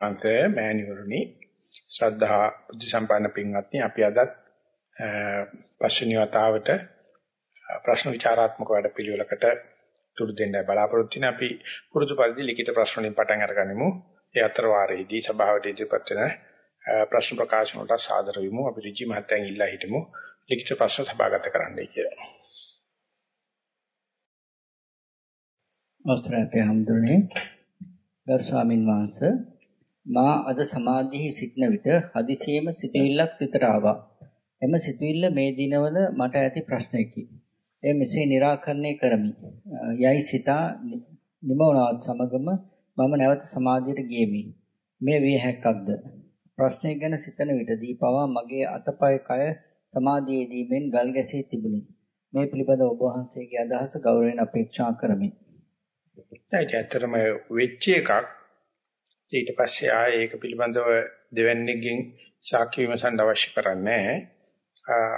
අන්ත මෑණිවරණි ශ්‍රද්ධා බුද්ධ සම්පන්න පින්වත්නි අපි අදත් පස්වෙනි වතාවට ප්‍රශ්න විචාරාත්මක වැඩපිළිවෙලකට තුරු දෙන්නයි බලාපොරොත්තු වෙන්නේ අපි පුරුදු පරිදි ලිඛිත ප්‍රශ්න වලින් පටන් අරගනිමු. ඒ අතර වාරයේදී සභාවට ඉදිරිපත් වෙන ප්‍රශ්න ප්‍රකාශන වලට සාදර වෙමු. අපි ඍජු මහත්තයන් ඉල්ලා හිටමු. ලිඛිත ප්‍රශ්න සභාගත කරන්නයි කියලා. අවස්ථරය අපේ හම්දුනේ ගරු ස්වාමින් වහන්සේ මා අද සමාධියේ සිටන විට හදිසියෙම සිතවිල්ලක් සිතට ආවා. එම සිතවිල්ල මේ දිනවල මට ඇති ප්‍රශ්නයකි. එය මෙසේ निराකරණය කරමි. යයි සිතා නිමවනවත් සමගම මම නැවත සමාධියට ගියෙමි. මේ විය හැක්කක්ද? ප්‍රශ්නය ගැන සිතන විටදී පවා මගේ අතපය කය සමාධියේදීමෙන් ගල් ගැසී තිබුණි. මේ පිළිබඳ ඔබ වහන්සේගේ අදහස ගෞරවයෙන් අපේක්ෂා කරමි. ඒක ඇත්තටම වෙච්ච එකක්. ඊට පස්සේ ආයේ ඒක පිළිබඳව දෙවන්නේකින් සාක්ෂි විමසන්න අවශ්‍ය කරන්නේ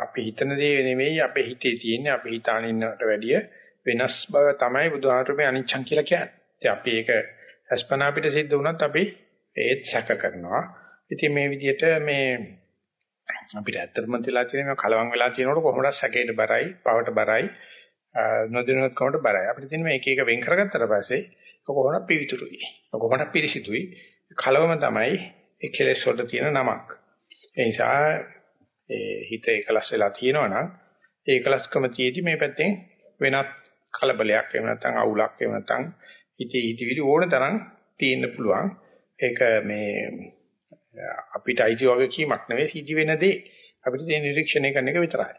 අපි හිතන දේ නෙමෙයි අපේ හිතේ තියෙන්නේ අපි හිතාන ඉන්නට වැඩිය වෙනස් බව තමයි බුදුහාමුදුරුවෝ අනිච්චං කියලා කියන්නේ. ඉතින් අපි ඒක අස්පනා පිට සිද්ධ වුණත් අපි ඒත් සැක කරනවා. ඉතින් මේ විදිහට මේ අපිට ඇත්තටම තියලා තියෙන කලවම් වෙලා තියෙනකොට කොහොමද සැකේට බරයි, පවට බරයි, නොදිනුවත් කමට බරයි. අපිට තියෙන මේක එක වෙන් කරගත්තට පස්සේ කොහොමද පිවිතුරුයි. කොහොමද පිරිසිදුයි. කලවම තමයි ඒ කෙලෙස් වලට තියෙන නමක්. ඒ නිසා ඒ හිත එකලස් වෙලා තියෙනවා නම් ඒ එකලස්කම තියේදී මේ පැත්තෙන් වෙනත් කලබලයක් එහෙම නැත්නම් අවුලක් එහෙම නැත්නම් හිතේ හිතවිලි ඕන තරම් තියෙන්න පුළුවන්. ඒක මේ අපිට අයිති වගේ කීමක් නෙවෙයි සිදි වෙන දේ අපිට තියෙන නිරීක්ෂණය කරන එක විතරයි.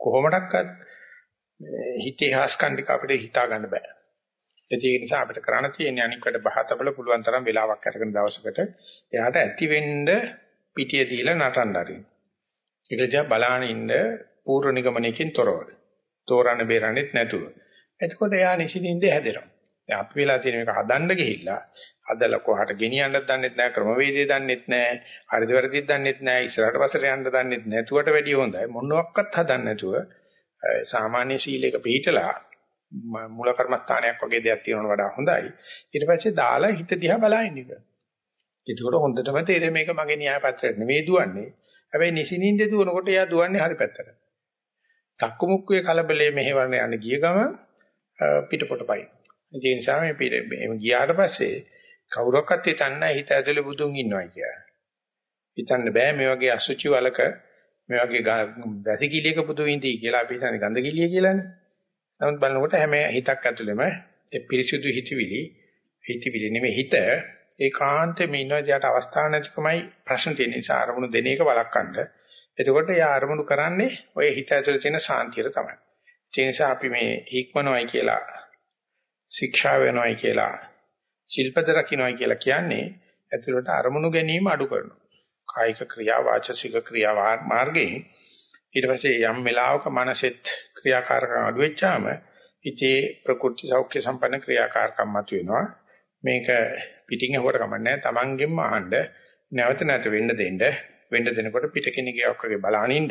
කොහොමඩක්වත් හිතේ හාස්කම් ටික අපිට හිතා ගන්න බෑ. ඒ නිසා අපිට කරන්න තියෙන්නේ අනිකට බහතබල පුළුවන් තරම් වෙලාවක් අරගෙන දවසකට එයාට ඇති වෙන්න පිටිය දීලා නටන්න ආරින්. ඒක දිහා බලාන ඉන්න පූර්ව නිගමනයකින් තොරව. තෝරන්න බේරන්නෙත් නැතුව. එතකොට එයා නිසින්ින්ද හැදෙනවා. දැන් අපි වෙලා තියෙන මේක හදන්න ගිහිල්ලා හදලා කොහට ගෙනියන්නත් දන්නෙත් නැහැ ක්‍රමවේදය දන්නෙත් නැහැ හරිද වැරදිද දන්නෙත් නැහැ ඉස්සරහට පස්සට යන්න දන්නෙත් නැතුවට වැඩිය හොඳයි මොනවත් හදන්න නැතුව සාමාන්‍ය සීලයක පිළිහිටලා මූල කර්මස්ථානයක් වගේ දෙයක් තියෙනවට වඩා හොඳයි ඊට පස්සේ දාලා හිත දිහා බලන්න ඉන්න. ඒකෝට හොඳටම තේරෙන්නේ මේක මගේ න්‍යාය පත්‍රයට නෙවෙයි දුවන්නේ. හැබැයි නිසිනින්ද දුවනකොට එයා දුවන්නේ හරි පැත්තට. තක්කමුක්කුවේ කලබලයේ මෙහෙවන්න යන්න ගිය ගම පිටපොට පයි. ඒ නිසා මේ පිට එහෙම ගියාට පස්සේ කවුරක්වත් හිතන්නේ හිත ඇතුලේ බුදුන් ඉන්නවා කියලා. හිතන්න බෑ මේ වගේ අසුචි වලක මේ වගේ වැසිකිළියක පුදු විඳී කියලා අපි හිතන්නේ ගඳ කිලිය කියලානේ. නමුත් බලනකොට හැම හිතක් ඇතුළෙම ඒ පිරිසුදු හිතවිලි හිතවිලි නෙමෙයි හිත ඒකාන්තෙම ඉන්නවා යට අවස්ථාව නැතිකමයි ප්‍රශ්න තියෙන නිසා අරමුණු දෙන එක බලක්වන්න. එතකොට යා අරමුණු කරන්නේ ඔය හිත ඇතුළේ තියෙන සාන්තියට තමයි. ඒ නිසා අපි මේ හික්මනොයි කියලා ශික්ෂා වෙනොයි කියලා ශිල්පද රකින්නයි කියලා කියන්නේ ඇතුළට අරමුණු ගැනීම අඩු කරනවා. කායික ක්‍රියා වාචසික ක්‍රියා මාර්ගයෙන් ඊට පස්සේ යම් වෙලාවක මනසෙත් ක්‍රියාකාරකම් අඩු වෙච්චාම හිතේ ප්‍රකෘති සෞඛ්‍ය සම්පන්න ක්‍රියාකාරකම් මතුවෙනවා. මේක පිටින් හොර කමන්නේ තමන්ගෙන්ම අහන්න නැවත නැවත වෙන්න දෙන්න වෙන්න දෙනකොට පිට කෙනෙක්ගේ වගේ බලනින්න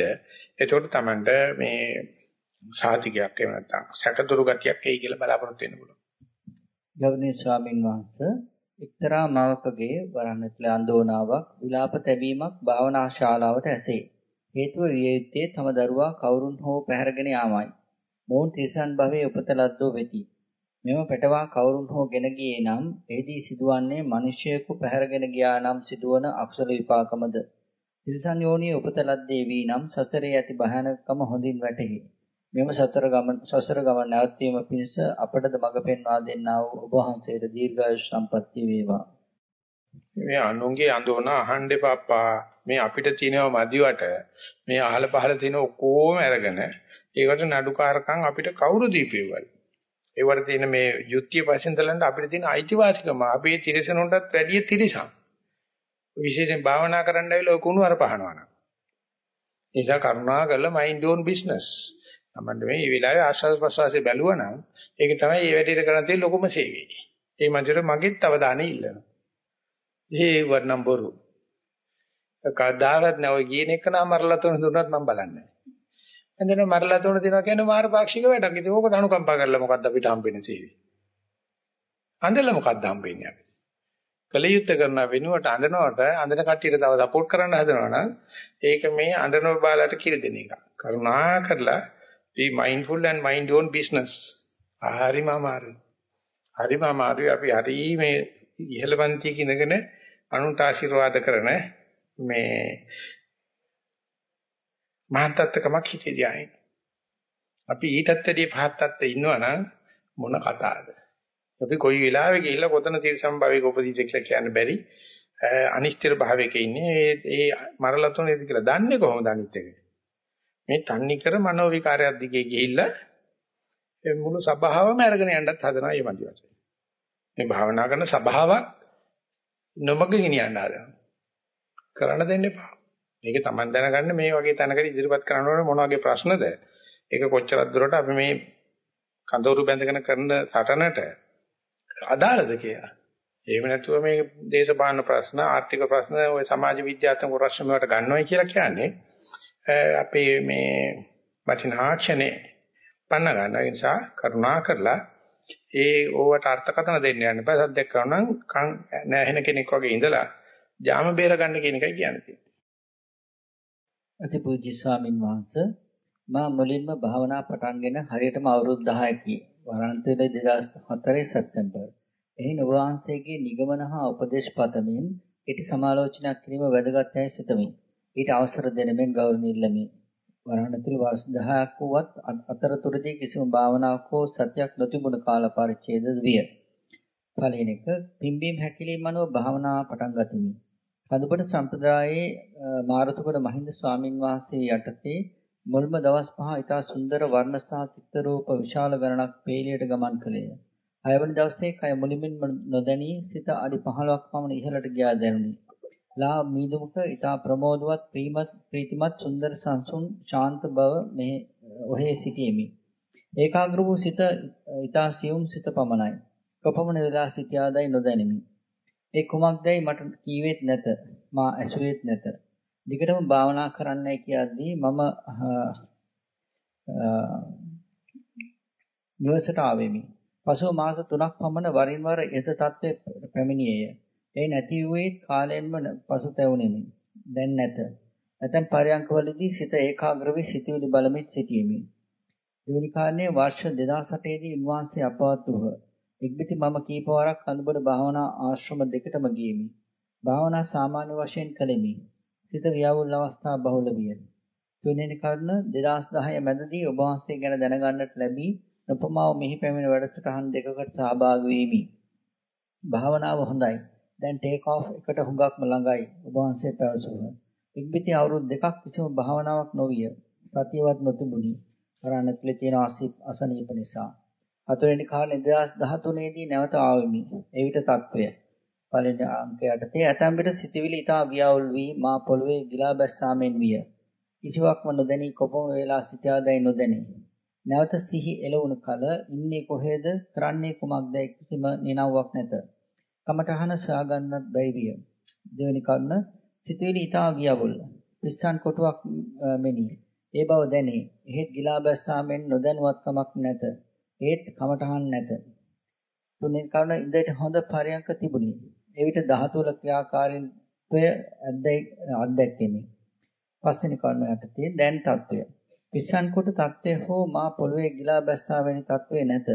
එතකොට තමන්ට මේ සාතිකයක් එහෙම නැත්නම් සැකදුරු ගතියක් එයි කියලා බලාපොරොත්තු වෙන්න පුළුවන්. ගෞරවනීය ස්වාමින් වහන්සේ එක්තරා මවකගේ වරණතුල අඳෝනාවක් විලාප තැබීමක් භාවනා ශාලාවට ඇසේ. හේතුව විය යුත්තේ තම දරුවා කවුරුන් හෝ පැහැරගෙන යාමයි. මොවුන් තිරිසන් භවයේ උපත ලද්දෝ වෙති. මෙම පැටවා කවුරුන් හෝ ගෙන ගියේ නම් එෙහිදී සිදුවන්නේ මිනිසෙකු පැහැරගෙන ගියා නම් සිදුවන අකුසල විපාකමද. තිරිසන් යෝනියේ උපත ලද්දේ වී නම් සසරේ ඇති භයානකම හොඳින් වැටහි. මෙම සතර ගමන සසර ගමන නැවතීම පිණිස අපටද මඟ පෙන්වා දෙන්නා වූ ඔබ වහන්සේට දීර්ඝායුෂ සම්පන්නිය වේවා. මේ අනුන්ගේ අඳුන අහන්න එපාපා. මේ අපිට තියෙනව මදිවට මේ අහල පහල තියෙන ඔක්කොම අරගෙන ඒකට නඩුකාරකම් අපිට කවුරු දීපේවල්. ඒවට තියෙන මේ යුක්තිය වශයෙන් දලන්න අපිට තියෙන අයිතිවාසිකම අපේ තිරසනුන්ටත් වැඩිය තිරසම්. විශේෂයෙන් භාවනා කරන්න ඇවිල්ලා ඔය කුණු අර පහනවනම්. නිසා කරුණා කරලා mind own business තමන්ට මේ වෙලාවේ ආශ්වාස ප්‍රශ්වාසය බැලුවා නම් ඒක තමයි මේ වැඩේට කරන්න තියෙන ලොකුම සේවය. ඒ මන්දිර මගෙත් අවධානය ඉල්ලනවා. ඒ වර්ණම් බොරු. කවදාවත් නැව ගියන එක නම් මරලා තුන දුන්නත් මම බලන්නේ නැහැ. එතන මරලා තුන දෙනවා කියන්නේ මාර පාක්ෂික වැඩක්. ඉතින් ඕකට අනුකම්පා කරලා මොකද්ද අපිට හම්බෙන්නේ සේවය? අඬලා මොකද්ද හම්බෙන්නේ අපිට? කලියුත් කරන වෙනුවට අඬනවට අඬන කට්ටියට තව සපෝට් කරන්න හදනවා නම් ඒක මේ අඬන බාලට කිරි දෙන එක. කරුණා කරලා be mindful and mind your own business. හරිම අමාරුයි. හරිම අමාරුයි අපි හරි මේ ඉහළ පන්තියක ඉඳගෙන අනුන්ට ආශිර්වාද කරන මේ මහත්ත්වකමක් හිතේ දිහායි. අපි ඊටත් වැඩිය පහත් තත්ත්වෙ ඉන්නවනම් මොන කතාවද? අපි කොයි වෙලාවෙ ගිහිල්ලා කොතන තිරසම් භාවයක උපදීද කියලා කියන්න බැරි අනිශ්චිත භාවයක ඉන්නේ. ඒ මරලා තුනේද කියලා දන්නේ කොහොමද අනිත් එක? මේ තන්නි කර මනෝ විකාරයක් දිගේ ගිහිල්ලා මුළු සබාවම අරගෙන යන්නත් හදනවා මේ මන්දි වශයෙන්. මේ භාවනා කරන සබාවක් නොමග ගෙනියන්න හදනවා. කරන්න දෙන්න එපා. මේක Taman දැනගන්න මේ වගේ තැනකට ඉදිරිපත් කරනකොට මොන වගේ ප්‍රශ්නද? ඒක කොච්චරක් දුරට අපි මේ කඳවුරු බැඳගෙන කරන සටනට අදාළද කියලා. එහෙම නැතුව මේ දේශපාලන ප්‍රශ්න, ආර්ථික ප්‍රශ්න, ওই සමාජ විද්‍යාත්මක ප්‍රශ්න වලට ගන්නවයි කියලා කියන්නේ අපේ මේ වටිනාක්ෂණේ පන්න ගන්න. ඒ නිසා කරුණා කරලා ඒ ඕවට අර්ථකථන දෙන්න යන්න බෑ. සද්දයක් කරනවා නම් කන් නැහෙන කෙනෙක් වගේ ඉඳලා ජාම බේර ගන්න කියන එකයි කියන්නේ. අතිපූජ්‍ය ස්වාමින් වහන්සේ මා මුලින්ම භාවනා පටන්ගෙන හරියටම අවුරුදු 10කී වරන්තේ 2004 සැප්තැම්බර්. එහි ඔබ වහන්සේගේ නිගමන හා උපදේශ පතමින් ඉටි සමාලෝචනයක් කිරීම වැදගත් යයි සිතමි. ඊට අවසර දෙන මෙන් ගෞරවණීය ඉල්ලමි. වරහණතුල වර්ෂ 10ක් වුවත් අතරතුරදී කිසිම භාවනාවක් හෝ සත්‍යයක් නොතිබුණ කාල පරිච්ඡේද විය. පළවෙනි එක පිම්බීම් හැකිලිම අනුව භාවනාව පටන් ගතිමි. කඳුබඩ සම්ප්‍රදායේ මාරතුකඩ මහින්ද ස්වාමින් වහන්සේ යටතේ මුල්ම දවස් පහ ඉතා සුන්දර වර්ණ සහ චිත්‍ර රූප විශාල ගණනක් පේලියට ගමන් කළේය. හයවනි දවසේ කය මුලින්ම නොදැනී සිත අඩි 15ක් පමණ ඉහළට ගියා දැනුනි. ලා මීදුමක ඉතා ප්‍රමෝදවත් ප්‍රීමත් ප්‍රීතිමත් සුන්දර සංසුන් ශාන්ත බව මෙහි ඔහේ සිටීමි. ඒකාග්‍ර වූ සිත ඉතා සියුම් සිත පමණයි. කොපමණ වෙලා සිටියාදයි නොදැනිමි. ඒ කුමක්දයි මට කීවෙත් නැත. මා ඇසුවේත් නැත. දිගටම භාවනා කරන්නයි කියද්දී මම නිවසට ආවෙමි. පසුව මාස 3ක් පමණ වරින් වර එත තත්ත්වයේ පැමිණියේය. ඒ නැති වූයේ කාලයෙන්ම පසුතැවුණෙමි. දැන් නැත. ඇතැම් පරයන්කවලදී සිත ඒකාග්‍ර වී සිටිවිලි බලමින් සිටීමි. දෙවැනි කාරණේ වර්ෂ 2008 දී උන්වහන්සේ අපවත් වූහ. එක්බිති මම කීප වරක් අනුබඩ භාවනා ආශ්‍රම දෙකටම ගියෙමි. භාවනා සාමාන්‍ය වශයෙන් කළෙමි. සිත ව්‍යාවුල් අවස්ථා බහුල විය. තුන්වෙනි කරුණ 2010 මැදදී ඔබ වහන්සේ ගැන දැනගන්නට ලැබී නොපමාව මෙහි පැමිණ වැඩසටහන් දෙකකට සහභාගී වීමි. භාවනාව හොඳයි. දැන් ටේක් ඔෆ් එකට හුඟක්ම ළඟයි. ඔබ වහන්සේ පැවසුවා. ඉක්බිති අවුරුදු දෙකක් කිසිම භාවනාවක් නොවිය. සතියවත් නොතිබුණි. කරන්න තුලේ තියෙන අසනීප නිසා. හතරවෙනි කාලේ 2013 දී නැවත ආවෙමි. එවිට తත්වය. පළවෙනි අංකයට තේ ඇතැම් විට සිතවිලි ඉතා ව්‍යාවුල් වී මා පොළවේ ගිලා බැස්සාමෙන් විය. කිසිවක්ම නොදැනී කොපමණ වේලා සිටියාදයි නොදැනේ. නැවත සිහි එළවුණු කල ඉන්නේ කොහෙද කරන්නේ කුමක්දයි කිසිම නිනව්වක් නැත. කමඨහන සාගන්නත් බැයි විය. දෙවෙනි කරුණ සිතුවිලි ඊතා ගියවුල්. විස්සන් කොටුවක් මෙනි. ඒ බව දැනේ. එහෙත් ගිලා බැස්සාමෙන් නොදැනුවත්කමක් නැත. ඒත් කමඨහන් නැත. තුන්වෙනි කරුණ ඉඳට හොඳ පරයන්ක තිබුණි. එවිට ධාතුල ක්‍රියාකාරීත්වය අත්දැකීමි. පස්වෙනි කරුණ යටතේ දැන් తত্ত্বය. විස්සන් කොට తত্ত্বය හෝ මා පොළවේ ගිලා බැස්සාවෙන తত্ত্বය නැත.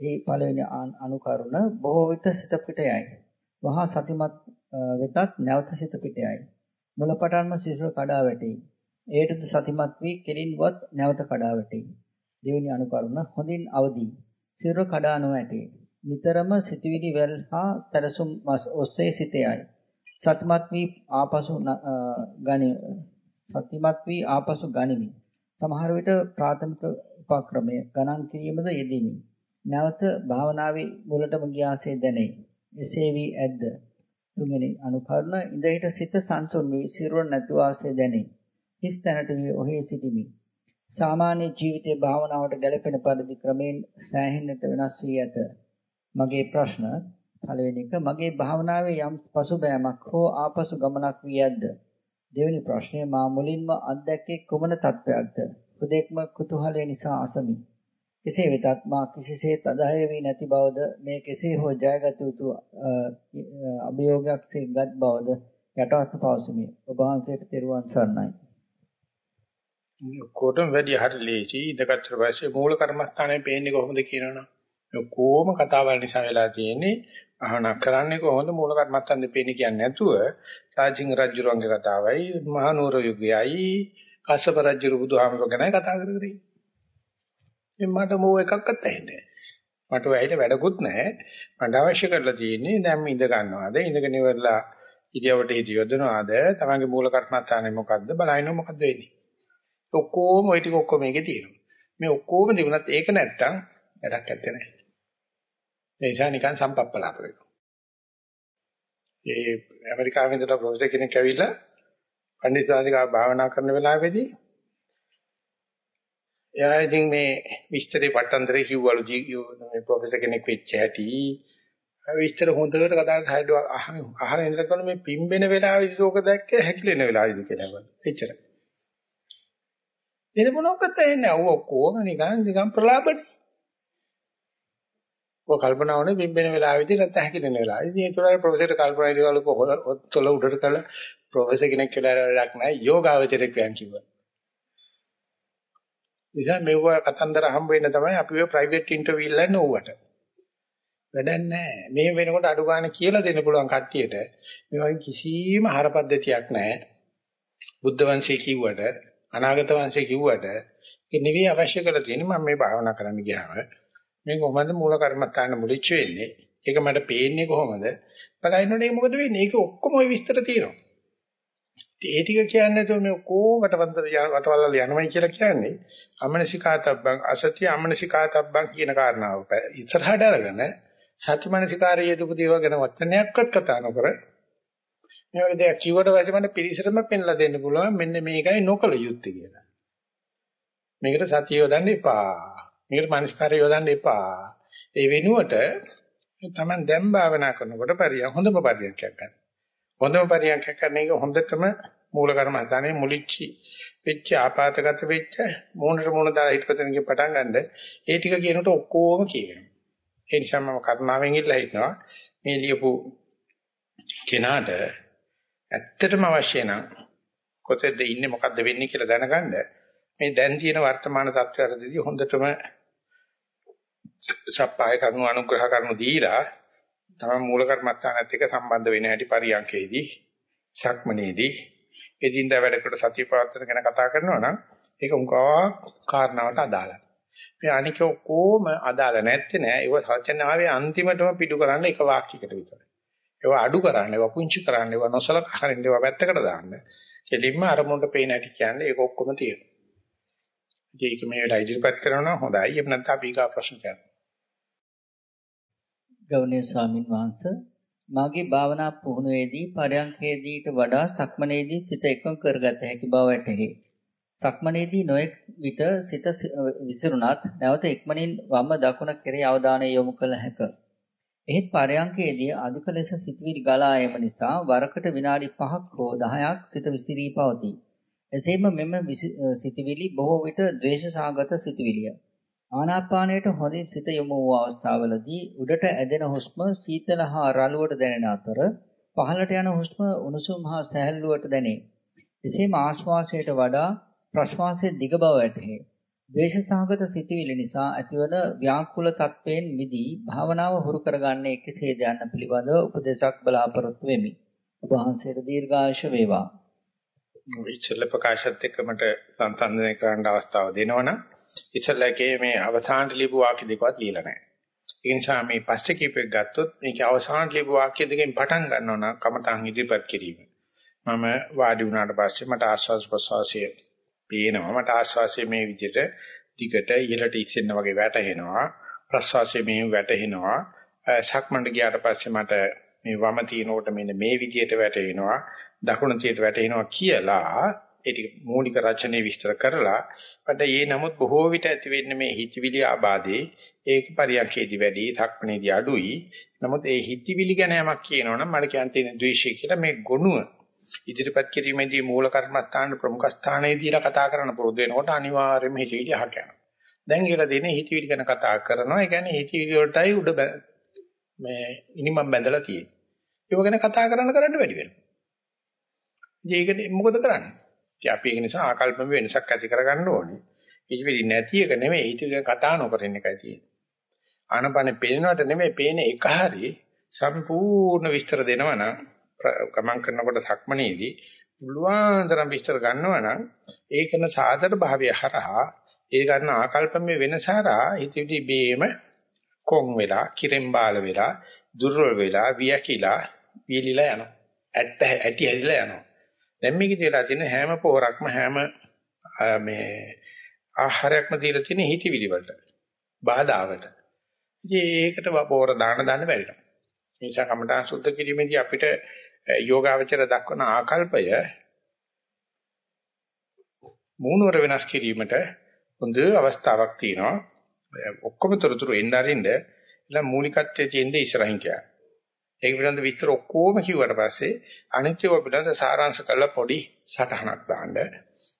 ඒ පළවෙනි අනුකරුණ බොහෝ විට සිත පිට යයි. වහා සතිමත් වෙතත් නැවත සිත පිට යයි. මුලපටන්ම සිසුර කඩා වැටේ. ඒටද සතිමත් වී කෙලින්වත් නැවත කඩා වැටේ. දෙවෙනි අනුකරුණ හොඳින් අවදි. සිරුර කඩා නොඇටේ. නිතරම සිතවිලි වැල් හා සැලසුම් ඔස්සේ සිටයයි. සතිමත් වී ආපසු ගනි සතිමත් වී ආපසු ගනිමි. සමහර විට ප්‍රාථමික උපක්‍රමය ගණන් කිරීමද යෙදෙමි. නැවත භාවනාවේ මුලටම ගියාසේ දැනේ. එසේ වී ඇද්ද? තුන්වෙනි අනුකරණ ඉඳහිට සිත සංසුන් වී සිරුර නැති වාසේ දැනේ. හිස් තැනට වී ඔහේ සිටිමි. සාමාන්‍ය ජීවිතයේ භාවනාවට ගැලපෙන පරිදි ක්‍රමෙන් සෑහෙන්නට වෙනස් වී ඇත. මගේ ප්‍රශ්න පළවෙනි එක මගේ භාවනාවේ යම් පසුබෑමක් හෝ ආපසු ගමනක් වී ඇද්ද? දෙවෙනි ප්‍රශ්නය මා මුලින්ම අත්දැකේ කුමන තත්වයක්ද? හුදෙක්ම කුතුහලය නිසා අසමි. කෙසේ වෙතත් මා කිසිසේත් අධෛර්ය වී නැති බවද මේ කෙසේ හෝ ජයගත යුතු අභියෝගයක් සිගත් බවද යටවත් පවසමි. ඔබ වහන්සේට තෙරුවන් සරණයි. කොටම වැඩි හරි ලේසි ඉඳගත්තට පස්සේ මූල කර්මස්ථානයේ පේන්නේ කොහොමද කියනවනම් කොහොම කතාවල් නිසා වෙලා තියෙන්නේ අහන කරන්නේ කොහොමද මූල කර්මස්ථානේ පේන්නේ කියන්නේ නැතුව රාජින් රජුරන්ගේ කතාවයි මහනුවර යුගයයි කස්සප රජු බුදුහාමර ගැනයි කතා කරගෙන ඉන්නේ මට මොව එකක්වත් ඇහෙන්නේ මට වෙයිට වැඩකුත් නැහැ මට අවශ්‍ය කරලා තියෙන්නේ දැන් ඉඳ ගන්නවාද ඉඳගෙන ඉවරලා ඉරියවට හිත යොදනවාද තමන්ගේ මූල කර්මස්ථානේ මොකද්ද බලයිනෝ මොකද්ද වෙන්නේ ඔක්කොම ওই ටික ඔක්කොම මේකේ තියෙනවා. මේ ඔක්කොම තිබුණත් ඒක නැත්තම් වැඩක් නැත්තේ නෑ. ඒ නිසා නිකන් සම්පප්පලාප වෙනවා. ඒ ඇමරිකාවෙන් ඉඳලා ප්‍රොෆෙසර් කෙනෙක් ඇවිල්ලා පඬිතුමාදිකා භාවනා කරන වෙලාවේදී එයා ඉතින් මේ විස්තරේ පට්ටන්තරේ කිව්වලු මේ ප්‍රොෆෙසර් කෙනෙක් වෙච්ච හැටි විස්තර හොඳට කතා කරලා අහන අහන ඉඳලා මේ පිම්බෙන වෙලාවේදී ඕක දැක්ක හැකිලෙන වෙලාවේදී කියලා. එච්චරයි. වෙන මොනක්වත් ඇහෙන්නේ නැහැ. ඔක්කොම නිකන් නිකන් ප්‍රලාපනේ. ඔය කල්පනා වුණේ බිම්බෙන වෙලාවෙදී නැත්නම් හැකිලෙන වෙලාවෙ. ඉතින් ඒතරයි ප්‍රොෆෙසර්ට කල්පනා ඉදවල කොහොල තොල උඩට කළ ප්‍රොෆෙසර් කෙනෙක් කියලා වැඩක් නැහැ. යෝගාවචරයක් වයන් කිව්වා. නිසා මෙව කතන්දර හම්බ වෙන්න තමයි අපි ඔය ප්‍රයිවට් ඉන්ටර්විව් ඉල්ලන්නේ ඕවට. වැඩක් නැහැ. මේ වෙනකොට අඩු ගන්න කියලා දෙන්න පුළුවන් කට්ටියට මේ වගේ කිසිම හරපද්ධතියක් නැහැ. බුද්ධ වංශය කිව්වට අනාගත වංශය කිව්වට ඒ නෙවෙයි අවශ්‍ය කරලා තියෙන්නේ මම මේ භාවනා කරන්න ගියාම මේ කොහොමද මූල කර්මස්ථාන මුලිච්ච වෙන්නේ ඒක මට පේන්නේ කොහොමද බලනකොට ඒක මොකද වෙන්නේ ඒක ඔක්කොම ওই විස්තර තියෙනවා ඒ ටික කියන්නේ නැතුව මේ ඔක්කොම වටවන්තර වටවලල් යනවයි කියලා කියන්නේ අමනසිකාතබ්බං අසත්‍ය අමනසිකාතබ්බං කියන කාරණාව ඉස්සරහට අරගෙන සත්‍යමනසිකාරයේ දුපදේව ගැන වචනයක්වත් කතා නොකර මේ වගේ දෙයක් කිව්වට පස්සේ මට පිළිසරම පෙන්ලා දෙන්න පුළුවන් මෙන්න මේකයි නොකල යුත්තේ කියලා. මේකට සතිය යොදන්න එපා. මේකට මානසිකාරය යොදන්න එපා. ඒ වෙනුවට තමයි දැන් භාවනා කරනකොට පරිය හොඳම පරියන්කයක් ගන්න. හොඳම පරියන්කයක් ගන්න එක හොඳටම මූල කර්මස්ථානයේ මුලිච්චි වෙච්ච ආපాతගත වෙච්ච මූණට මූණ දාලා හිටපතනකින් පටන් ගන්නද ඒ ටික කියනකොට ඔක්කොම කියනවා. ඒ නිසා මම කරුණාවෙන් ඉල්ලා හිටනවා මේ ලියපු කෙනාට ඇත්තටම අවශ්‍ය නම් කොතෙන්ද ඉන්නේ මොකද්ද වෙන්නේ කියලා දැනගන්න මේ දැන් තියෙන වර්තමාන තත්ත්වයටදී හොඳටම සප්පාය කරනු අනුග්‍රහ කරනු දීලා තමයි මූල කර්මස්ථානත් එක්ක සම්බන්ධ වෙන හැටි පරියන්කේදී ශක්මනේදී එදින්දා වැඩකට සතිය පවත්වන ගැන කතා කරනවා නම් ඒක උංගා කාරණාවට අදාළයි. මේ අනික ඔක්කොම අදාළ නැත්තේ නෑ. ඒක සත්‍යනාවේ අන්තිමටම පිටු කරන්න එක වාක්‍යයකට විතරයි. ඒවා අඩු කරන්න, ඒවා පුංචි කරන්න, ඒවා නොසලකා හරින්න, ඒවා පැත්තකට දාන්න. කෙලින්ම අරමුණට පේන හැටි කියන්නේ ඒක ඔක්කොම තියෙනවා. ඒක මේ වෙලාව ඉදිරිපත් කරනවා හොඳයි. එහෙම නැත්නම් අපි ඊගා ප්‍රශ්න කරමු. ගෞණීය ස්වාමින් වහන්සේ මාගේ භාවනා පුහුණුවේදී පරයන්කේදීට වඩා සක්මනේදී සිත එකඟ කරගත හැකි බව වැටහි. සක්මනේදී නොඑක් විට සිත විසිරුණත් නැවත ඉක්මනින් වම දකුණ කෙරෙහි අවධානය යොමු කළ හැකිය. එහෙත් පරයන්කේදී අධික ලෙස සිතවිලි ගලා යාම නිසා වරකට විනාඩි 5ක් හෝ 10ක් සිත විසිරී පවතී. එසේම මෙම සිතවිලි බොහෝ විට ද්වේෂ සාගත සිතවිලිය. ආනාපානයට හොඳින් සිත යොමු වූ අවස්ථාවලදී උඩට ඇදෙන හුස්ම සීතල හා රළුවට දැනෙන අතර පහළට යන හුස්ම උණුසුම් හා සැහැල්ලුවට දැනේ. එසේම ආශ්වාසයට වඩා ප්‍රශ්වාසයේ දිග බව වැටහේ. ද්වේෂසහගත සිතිවිලි නිසා ඇතිවන ව්‍යාකූල තත්වයෙන් මිදී භාවනාව හුරු කරගන්නේ කෙසේද යන්න පිළිබඳව උපදේශක් බලාපොරොත්තු වෙමි. ඔබ වහන්සේට දීර්ඝායුෂ වේවා. ඉස්සෙල්ලා ප්‍රකාශත් එක්ක මට සංසන්දනය කරන්න අවස්ථාව දෙනවනම් ඉස්සෙල්ලාගේ මේ අවසානට ලියපු වාක්‍ය දෙකවත් ලියලා නැහැ. ඒ නිසා මේ පස්සේ කීපයක් ගත්තොත් මේකේ අවසානට ලියපු වාක්‍ය දෙකෙන් පටන් ගන්නවා නම් කමතන් ඉදිරිපත් කිරීම. මම වාඩි වුණාට පස්සේ මට ආස්වාද ප්‍රසවාසය පේනවා මට ආශ්වාසයේ මේ විදිහට දිගට ඉහළට ඉස්සෙන්න වගේ වැටෙනවා ප්‍රශ්වාසයේ මේ වැටෙනවා සක්මණට ගියාට පස්සේ මට මේ වම තිනකොට මෙන්න මේ විදිහට වැටෙනවා දකුණ තියට වැටෙනවා කියලා ඒ ටික මූලික රචනයේ විස්තර කරලා මට ඒ නමුත් බොහෝ විට ඇති වෙන්නේ මේ හිතවිලි ආබාධේ ඒක පරියන්කේදී වැඩි සක්මණේදී අඩුයි නමුත් ඒ හිතවිලි ගැන යමක් කියනවනම් මට කියන්න තියෙන ද්වේෂය කියලා මේ ගොනුව ඉදිරිපත් කිරීමේදී මූල කර්මස්ථාන ප්‍රමුඛ ස්ථානයේ දීලා කතා කරන්න පුරුදු වෙනකොට අනිවාර්යයෙන්ම හිතවිලි අහක යනවා. දැන් කියලා තියෙන්නේ හිතවිලි ගැන කතා කරනවා. ඒ කියන්නේ හිතවිලි වලටයි උඩ මේ ඉනිමම් බැඳලා තියෙන්නේ. ඒක ගැන කතා කරන්න කරන්න වැඩි වෙනවා. ඉතින් ඒක මොකද කරන්නේ? ඉතින් අපි ඒක නිසා ආකල්පම වෙනසක් ඇති කරගන්න ඕනේ. හිතවිලි නැති එක නෙමෙයි හිතවිලි කතා නොකරන එකයි තියෙන්නේ. ආනපනේ පේනවට නෙමෙයි පේන එක හරියි සම්පූර්ණ විස්තර දෙනවා නම් ගමන් කරනකොට සක්මනේදී පුළුවන් තරම් විස්තර ගන්නවා නම් ඒකන සාතර භාවය හරහා ඒ ගන්න ආකල්පමේ වෙනස හරහා හිතවිලි බේම කොන් වෙලා කිරෙන් බාල වෙලා දුර්වල වෙලා වියකිලා වීලිලා යනවා ඇට්ට ඇටි හැදිලා යනවා දැන් මේකේ තියලා තියෙන හැම පොහොරක්ම හැම මේ ආහාරයක්ම තියලා තියෙන හිතවිලි වලට බාධාවට ඉතින් ඒකට පොහොර දාන දාන්න බැරි නෝ ඒ නිසා කමඨාන් සුද්ධ කිරීමේදී අපිට යෝගාවචර දක්වන ආකල්පය මූණවර වෙනස් කිරීමට හොඳ අවස්ථාවක් තියෙනවා. ඔක්කොම තොරතුරු එන්න අරින්න ඉතින් මූලිකත්වයේ තියෙන ඉස්සරහින් කියන්නේ. ඒක පිළිබඳ විස්තර ඔක්කොම කිව්වට පස්සේ අනිත්‍යව පිළිබඳ සාරාංශ කරලා පොඩි සටහනක් දාන්න.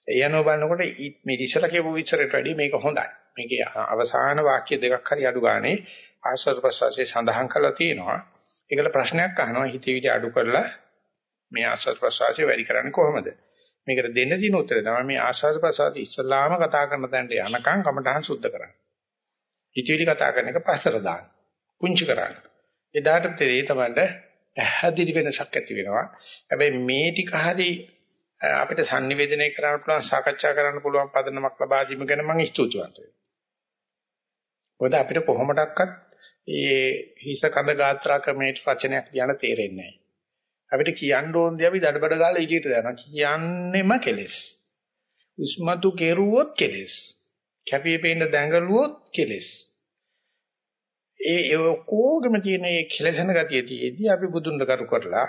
ඒ අනුව බලනකොට මේ ඉස්සර කියපු විස්තරයට වැඩිය මේක හොඳයි. මේකේ අවසාන වාක්‍ය දෙකක් හරි අඩු ගානේ ආස්වාද ප්‍රසවාසයේ සඳහන් කරලා තියෙනවා. ඒකට ප්‍රශ්නයක් අහනවා හිතවිලි අඩු කරලා මේ ආස්වාද ප්‍රසවාසය වැඩි කරන්නේ කොහොමද? මේකට දෙන්න තියෙන උත්තරය තමයි මේ ආස්වාද ප්‍රසවාසය ඉස්සලාම කතා කරන තැනට යනකම් කමටහන් සුද්ධ කරන්න. හිතවිලි කතා කරන එක පස්සට දාන්න. පුංචි කරන්න. එදාට තේ තමයි පැහැදිලි වෙනසක් ඇති වෙනවා. හැබැයි මේ ටික හරි අපිට sannivedanaya කරන්න පුළුවන් සාකච්ඡා කරන්න පුළුවන් පදනමක් ලබා දීම ගැන මම ස්තුතිවන්ත වෙනවා. මොකද අපිට කොහොමඩක්වත් ඒ හිස කඳ ගාත්‍රා ක්‍රමයට රචනයක් කියන්න තේරෙන්නේ නැහැ. අපිට කියන්න ඕන දේ අපි දඩබඩ ගාලා එළියට දානවා. කියන්නෙම කෙලෙස්. උස්මතු කෙරුවොත් කෙලෙස්. කැපී පෙනෙන දැඟලුවොත් කෙලෙස්. ඒ ඒ ඔක්කොගෙම තියෙන මේ කෙලසන ගතිය තියේදී අපි බුදුන් කරු කරලා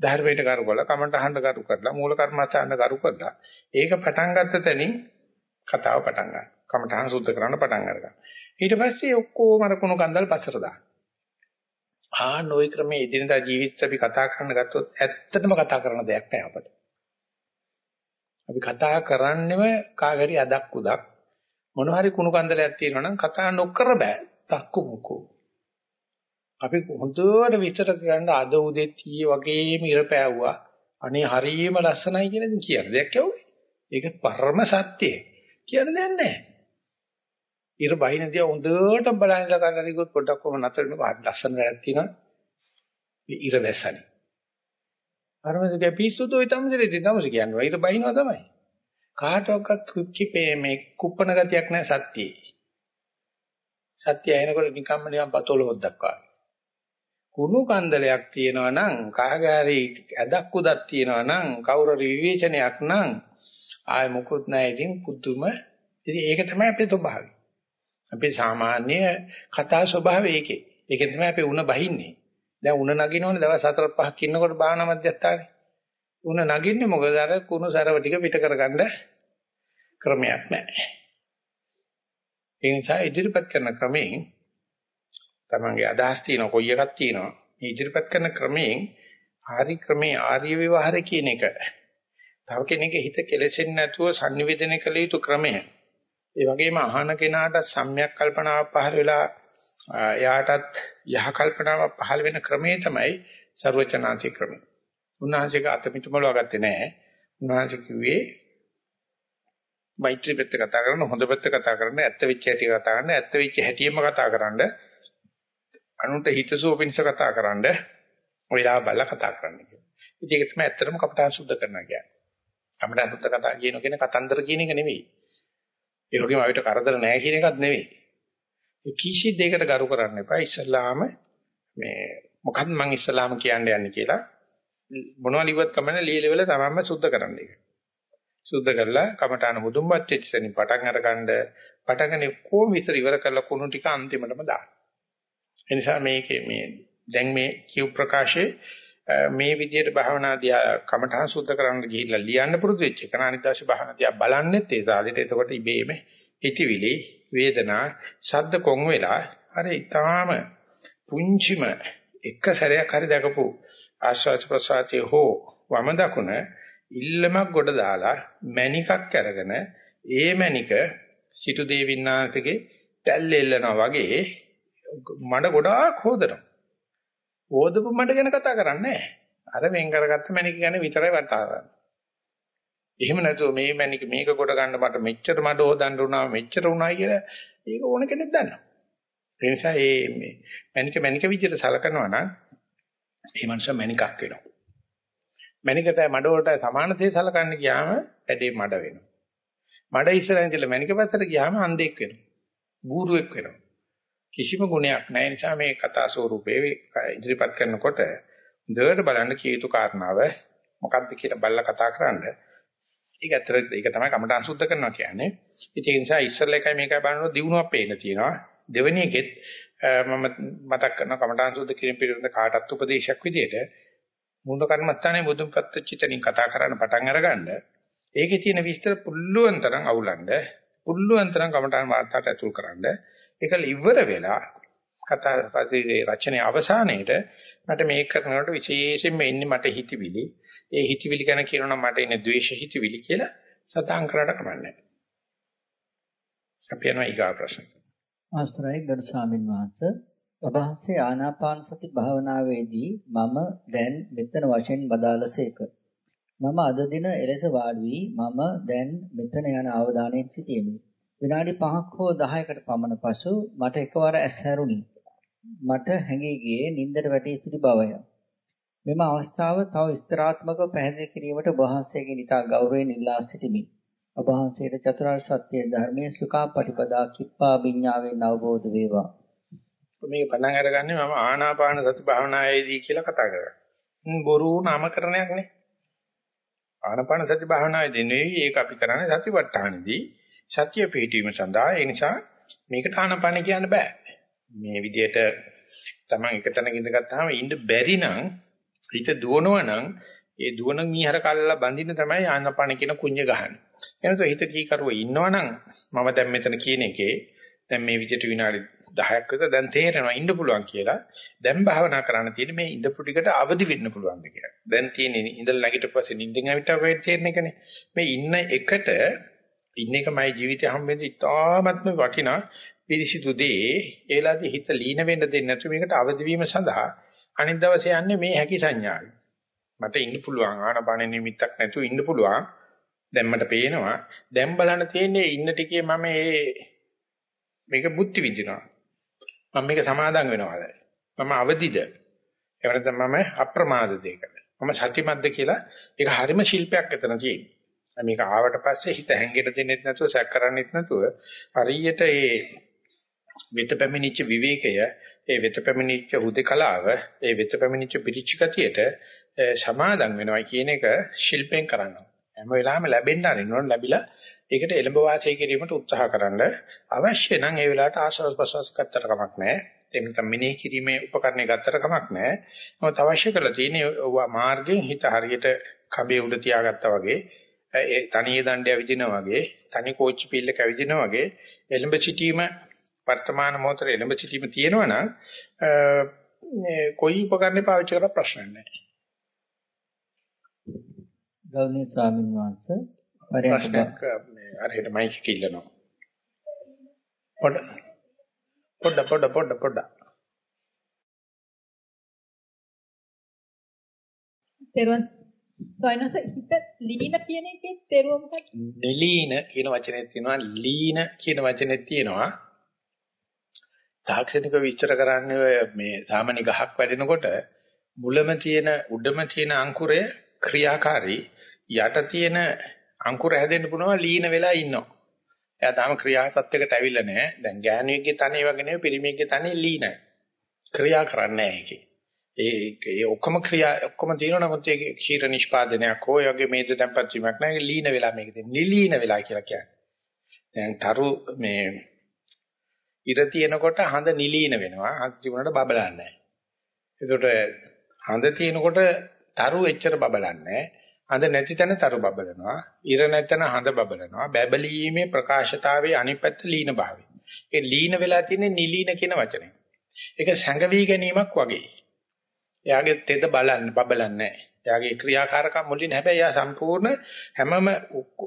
ධර්මයට කරු කරලා කමන්ටහඬ කරු කරලා මූල කර්මස්ථාන කරු කරලා ඒක පටන් ගත්ත තැනින් කතාව පටන් ගන්නවා. කමටහන් සුද්ධ කරන්න පටන් ගන්නවා. ඊට පස්සේ ඔක්කොම අර කුණු කන්දල් පස්සට දානවා. ආ නොයි ක්‍රමයේ එදිනදා ජීවිත අපි කතා කරන්න ගත්තොත් ඇත්තටම කතා කරන දෙයක් නෑ අපිට. අපි කතා කරන්නේම කාගරි අදක් උදක් මොන හරි කුණු කන්දලයක් තියෙනවා නම් කතා නොකර බෑ. තක්කු මුකු. අපි හොඳට විතර කියන්න අද උදේ ඊයේ වගේම ඉර පෑවුවා. අනේ හරියම ලස්සනයි කියලා ඉතින් කියන දෙයක් යවුවේ. ඒක පරම සත්‍යය. කියන දෙයක් නෑ. ඉර බහිනදී හොඳට බලන් ඉඳලා ගන්න හරිගොත් පොඩ්ඩක් කොහොම නතර වෙනවා ලස්සන වැඩක් තියෙනවා මේ ඉර වැසනේ අරමදේ පිස්සුතු ඔය තමදේ තමස කියන්නේ ඉර බහිනවා තමයි කාටවත් කුච්චිපේ මේ කුප්පන ගතියක් නැහැ සත්‍යයේ සත්‍ය ඇහෙනකොට නිකම්ම නිකම් පතොල හොද්දක් වගේ කුණු කන්දලයක් තියෙනවා නම් කාගාරි ඇදක් උදක් තියෙනවා නම් කවුරු විවේචනයක් නම් ආය මොකුත් නැහැ ඉතින් පුදුම ඉතින් ඒක තමයි අපේ ස්වභාවය අපේ සාමාන්‍ය කතා ස්වභාවය ඒකේ. ඒකෙන් තමයි අපි උණ බහින්නේ. දැන් උණ නගිනවනේ දවස් 4 5ක් ඉන්නකොට භාවනා මධ්‍යස්ථානේ. උණ නගින්නේ මොකද අර කුණු සරව ටික පිට කරගන්න ක්‍රමයක් නැහැ. ඒ නිසා ඉදිරිපත් කරන ක්‍රමයෙන් තමන්ගේ අදහස් තියෙන කොයි එකක් තියෙනවා. මේ ඉදිරිපත් කරන ක්‍රමයෙන් ආරි ක්‍රමේ ආර්ය විවහාර කියන එක. තව කෙනෙක්ගේ හිත කෙලෙසෙන්නේ නැතුව sannivedana කළ යුතු ක්‍රමය. ඒ වගේම අහන කෙනාට සම්‍යක් කල්පනාවක් පහළ වෙලා එයාටත් යහ කල්පනාවක් පහළ වෙන ක්‍රමේ තමයි ਸਰවචනාංශික ක්‍රමය. උන්වහන්සේක අතමිටමලව ගත්තේ නැහැ. උන්වහන්සේ කිව්වේ මෛත්‍රී පැත්ත කතා කරන හොඳ පැත්ත කතා කරන ඇත්ත වෙච්ච හැටි කතා කරන ඇත්ත වෙච්ච හැටියෙම කතා කරන්න අනුන්ට හිතසුව පිණිස කතා කරන්න ඔයලා බලලා කතා කරන්න කියලා. ඉතින් ඒක තමයි ඇත්තටම කපටහන් සුද්ධ කරනවා කියන්නේ. කපටහන් සුද්ධ කතා කියන කෙන කතන්දර කියන එක නෙවෙයි. ඒ වගේම අපිට කරදර නැහැ කියන එකත් නෙවෙයි. ඒ කිසි දෙයකට ගරු කරන්න එපා. ඉස්ලාම මේ මොකක්ද මං ඉස්ලාම කියන්න යන්නේ කියලා මොනවා ලිව්වත් කමන්නේ ලීලෙවල තමන්ම සුද්ධ කරන්න එක. සුද්ධ කරලා කමඨාන මුදුන්පත් වෙච්ච තැනින් පටන් අරගන්න පටගෙන කොහොම විතර ඉවර කරලා කුණු ටික අන්තිමටම දාන්න. ඒ නිසා මේකේ මේ දැන් මේ කියු ප්‍රකාශයේ මේ විදිහට භාවනාදී කමඨහං සුද්ධ කරන්න ගිහිල්ලා ලියන්න පුරුදු වෙච්ච එක අනිද්දාශ භාවනාදී බලන්නෙත් ඒ සාලෙට එතකොට ඉබේම හිතවිලි වේදනා ශබ්ද කොන් වෙලා අර ඊටාම පුංචිම එක සැරයක් හරි දැකපු ආශ්වාස ප්‍රශ්වාසයේ හෝ වම දකුණ ඉල්ලමක් ගොඩ දාලා මණිකක් අරගෙන ඒ මණික සිටු දේවින්නාතගේ තැල් එල්ලනවා වගේ මඩ ගොඩාක් හොදනවා. හොදපු මඩ ගැන කතා කරන්නේ අර වෙන් කරගත්ත මැනික ගැන විතරයි කතා කරන්නේ. එහෙම නැතුව මේ මැනික මේක කොට ගන්න මට මෙච්චර මඩ හොදන්න උනා මෙච්චර උනා කියලා ඒක ඕන කෙනෙක් දන්නවා. ඒ නිසා මේ මැනික මැනික විදිහට සලකනවා නම් ඒ මනුස්සයා මැනිකක් වෙනවා. මැනිකට මඩ වලට සමානතේ සලකන්න ගියාම ඇඩේ මඩ වෙනවා. මඩ ඉස්සරහින් තියලා මැනික පැත්තට ගියාම අන්ධෙක් වෙනවා. බූරුවෙක් වෙනවා. කිසිම ගුණයක් නැහැ නිසා මේ කතා ස්වරූපේ ඉදිරිපත් කරනකොට දෙවට බලන්න කිය යුතු කාරණාව මොකක්ද කියලා බලලා කතා කරන්න. ඒක ඇත්තට ඒක තමයි කමටහන් සුද්ධ කරනවා කියන්නේ. ඒ නිසා ඉස්සරල එකයි මේකයි බලනකොට දිනුවක් පේන්න තියෙනවා. දෙවෙනි එකෙත් මම මතක් කරන කමඨාන් සුද්ධ කිරීම පිළිබඳ කාටත් උපදේශයක් විදියට මූල කර්මස්ථානයේ බුදුන් පත්‍චිතනින් කතා කරන්න පටන් අරගන්න. ඒකේ තියෙන විස්තර පුල්ලුවන් තරම් අවුලන්න පුල්ලුවන් තරම් කමඨාන් වාර්තාවට ඇතුල් කරන්න. ඒකල ඉවර වෙලා කතා රචනයේ අවසානයේට මට මේක කරනකොට විශේෂයෙන්ම එන්නේ මට හිතවිලි. ඒ හිතවිලි ගැන කියනනම් මට එන්නේ ද්වේෂ හිතවිලි කියලා සතාන් කරාට කමන්නේ අපි යනවා ඊගා ප්‍රශ්න ආශ්‍රයි ගරු ස්වාමින් වහන්සේ. ඔබ වහන්සේ ආනාපාන සති භාවනාවේදී මම දැන් මෙතන වශයෙන් බදාලසේක. මම අද දින එලෙස වාඩි වී මම දැන් මෙතන යන අවධානයෙන් සිටියෙමි. විනාඩි 5ක් හෝ 10කට පමණ පසු මට එකවර ඇස් හැරුණි. මට හැඟී ගියේ නින්දට වැටී සිටි බවය. මෙම අවස්ථාව තව විස්තරාත්මකව පැහැදිලි කිරීමට ඔබ වහන්සේගෙන් ඉතා ගෞරවයෙන් ඉල්ලා සිටිමි. ඔබ වහන්සේට චතුරාර්ය සත්‍ය ධර්මයේ සුඛා පටිපදා කිප්පා විඤ්ඤාවෙන් අවබෝධ වේවා. මේක පටන් අරගන්නේ මම ආනාපාන සති භාවනාවේදී කියලා කතා කරා. බොරු නාමකරණයක් නේ. ආනාපාන සති භාවනාවේදී නෙවෙයි ඒක අපි කරන්නේ සතිපට්ඨානෙදී සත්‍ය පිහිටීම සඳහා ඒ නිසා මේකට ආනාපාන කියන්න බෑ. මේ විදිහට තමන් එක තැනක ඉඳගත්තාම ඉන්න බැරි නම් හිත දුවනවා නම් ඒ දුවන මීහර කල්ලා බඳින්න තමයි ආනාපාන කියන කුඤ්ඤ ගහන්නේ. එනතෝ හිත කීකරුව ඉන්නවනම් මම දැන් මෙතන කියන එකේ දැන් මේ විදිහට විනාඩි 10ක් විතර දැන් තේරෙනවා ඉන්න පුළුවන් කියලා. දැන් භාවනා කරන්න තියෙන්නේ මේ ඉඳපු ටිකට අවදි වෙන්න පුළුවන්ද කියලා. දැන් තියෙන්නේ ඉඳලා නැගිට පස්සේ නිින්දෙන් ඇවිත් අපේ තේරෙන එකනේ. මේ ඉන්න එකට ඉන්න එකමයි ජීවිතය හම්බෙන්නේ ඉතාමත්ම වටිනා පිරිසිදු දේ. ඒලාදී හිත ලීන වෙන්න දෙන්නේ නැතු මේකට අවදි වීම සඳහා අනිත් දවසේ යන්නේ මේ හැකි සංඥාවයි. මට ඉන්න පුළුවන් ආනපාන නිමිත්තක් නැතුව ඉන්න පුළුවන්. දැන් මට පේනවා දැන් බලන්න තියෙන්නේ ඉන්න ටිකේ මම මේ මේක බුද්ධි විඳිනවා මම මේක සමාදම් වෙනවාද මම අවදිද? එහෙම නැත්නම් මම අප්‍රමාදද ඒකට මම සතිමත්ද කියලා ඒක හරිම ශිල්පයක් එතන තියෙනවා. මේක ආවට පස්සේ හිත හැංගෙට දෙන්නෙත් නැතුව සැක කරන්නෙත් නැතුව හරියට ඒ වෙත පැමිණිච්ච විවේකය ඒ වෙත පැමිණිච්ච හුදකලාව ඒ වෙත පැමිණිච්ච පිරිච්ච ගතියට සමාදම් වෙනවා කියන එක ශිල්පෙන් කරනවා හැම වෙලාවෙම ලැබෙන්න අරිනවන ලැබිලා ඒකට එළඹ වාසය කිරීමට උත්සාහ කරන්න අවශ්‍ය නම් ඒ වෙලාවට ආශ්වාස ප්‍රශ්වාස ගත්තට කමක් නැහැ. එහෙම නැත්නම් මිනේ කිරීමේ උපකරණය ගත්තට කමක් නැහැ. මොකද අවශ්‍ය කරලා තියෙන්නේ මාර්ගයෙන් හිත හරියට කඹේ උඩ තියාගත්තා වගේ ඒ තනියේ දණ්ඩය විදිනා වගේ තනි කෝච්චි පිල්ලක විදිනා වගේ එළඹ සිටීම වර්තමාන මොහොතේ එළඹ සිටීම තියෙනවා නම් කොයි උපකරණේ පාවිච්චි කරලා ප්‍රශ්න නැහැ. ගෞරවනීය ස්වාමීන් වහන්සේ පරයන්ක මේ අරහෙට මයික් එක ඉල්ලනවා. පොඩ පොඩ පොඩ පොඩ පොඩ. තෙරුවන් සොයනස හිත ලීන කියන එකේ තෙරුව මොකක්ද? නිලීන කියන වචනේ තියෙනවා ලීන කියන වචනේ තියෙනවා. තාක්ෂණික විස්තර කරන්නේ මේ සාමාන්‍ය ගහක් වැඩෙනකොට මුලම තියෙන උඩම තියෙන අංකුරය ක්‍රියාකාරී යට තියෙන අංකුර හැදෙන්න පුළුවන් ලීන වෙලා ඉන්නවා. එයා තාම ක්‍රියා තත්යකට ඇවිල්ලා නැහැ. දැන් ගෑණියෙක්ගේ තනේ වගේ නෙවෙයි පිරිමියෙක්ගේ තනේ ලීනයි. ක්‍රියා කරන්නේ නැහැ ඒකේ. ඒ ඒ ඔක්කොම ක්‍රියා ඔක්කොම තියෙනවා නමුත් ඒකේ ක්ෂීර නිෂ්පාදනයක් හෝ යගේ මේද tempat වීමක් නැහැ. ලීන වෙලා මේක තියෙන. නිලීන වෙලා කියලා කියන්නේ. දැන් තරු මේ ඉර තියෙනකොට හඳ නිලීන වෙනවා. හඳ තිබුණාට බබලන්නේ නැහැ. ඒකට හඳ තියෙනකොට තරු එච්චර බබලන්නේ නැහැ. හඳ නැති තැන තරු බබලනවා. ඉර නැතන හඳ බබලනවා. බබලීමේ ප්‍රකාශතාවයේ අනිත් පැත්ත ලීන භාවය. ඒ ලීන වෙලා තියෙන්නේ නිලීන කියන වචනේ. ඒක සංගවි ගැනීමක් වගේ. එයාගේ තෙද බලන්න බබලන්නේ නැහැ. එයාගේ ක්‍රියාකාරකම් මුලින් හැබැයි එයා සම්පූර්ණ හැමම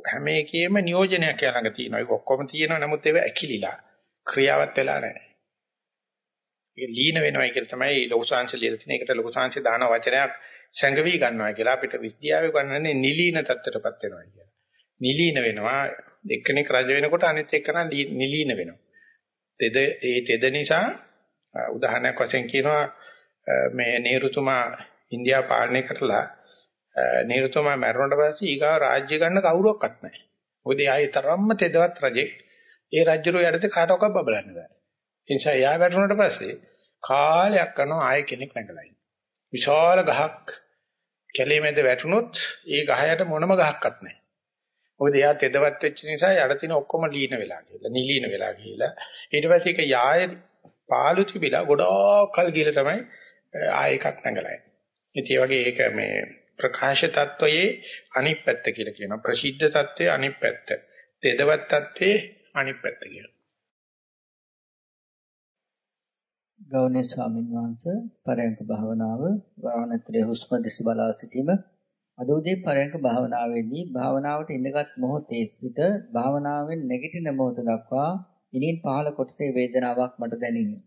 හැම එකෙම නියෝජනයක් ළඟ තියෙනවා. ඒක ඔක්කොම තියෙනවා. නමුත් ඒව ඇකිලිලා ක්‍රියාවත් වෙලා නැහැ. ඒක ලීන වෙනවා කියන තමයි ලෝකසාංශ ලියලා තියෙන එකට ලෝකසාංශ දාන වචනයක් සංගවි ගන්නවා කියලා අපිට විද්‍යාවේ ගන්නන්නේ නිලීන තත්ත්වයටපත් වෙනවා කියලා. නිලීන වෙනවා එක්කෙනෙක් රජ වෙනකොට අනිත් එක්කන නිලීන වෙනවා. තෙද ඒ තෙද නිසා උදාහරණයක් වශයෙන් කියනවා මේ නේරුතුමා ඉන්දියාව පාලනය කරලා නේරුතුමා මැරුණට පස්සේ ඊගා රාජ්‍ය ගන්න කවුරුවක්වත් නැහැ. මොකද ආයේ තරම්ම තෙදවත් රජෙක්. ඒ රජුරෝ යටතේ කාටවත් බබලන්න බෑ. ඒ නිසා එයා වැටුණාට පස්සේ කාලයක් කරනවා ආයෙ කෙනෙක් නැගලා ඉන්න. විශාල ගහක් කැලේ මැද වැටුනොත් ඒ ගහයට මොනම ගහක්වත් නැහැ. මොකද එයා තෙදවත් වෙච්ච නිසා යට තියෙන ඔක්කොම ලීන වෙලා ගිහලා නිලීන වෙලා ගිහලා ඊට පස්සේ ඒක යාය පාළු තිබිලා ගොඩාක් කල් ගිහලා තමයි ආය එකක් නැගලා එන්නේ. ඉතින් ඒ වගේ ඒක මේ ප්‍රකාශ තත්වයේ අනිත් පැත්ත කියලා කියනවා. ප්‍රසිද්ධ තත්වයේ අනිත් පැත්ත. තෙදවත් තත්වයේ අනිත් පැත්ත කියනවා. ගෞණීය ස්වාමීන් වහන්සේ පරයන්ක භාවනාව වරණතරේ හුස්ම දෙස බලා සිටීම අද උදේ පරයන්ක භාවනාවේදී භාවනාවට ඉඳගත් මොහොතේ සිට භාවනාවෙන් නැගිටින මොහොත දක්වා ඉනින් පහළ කොටසේ වේදනාවක් මට දැනිනි.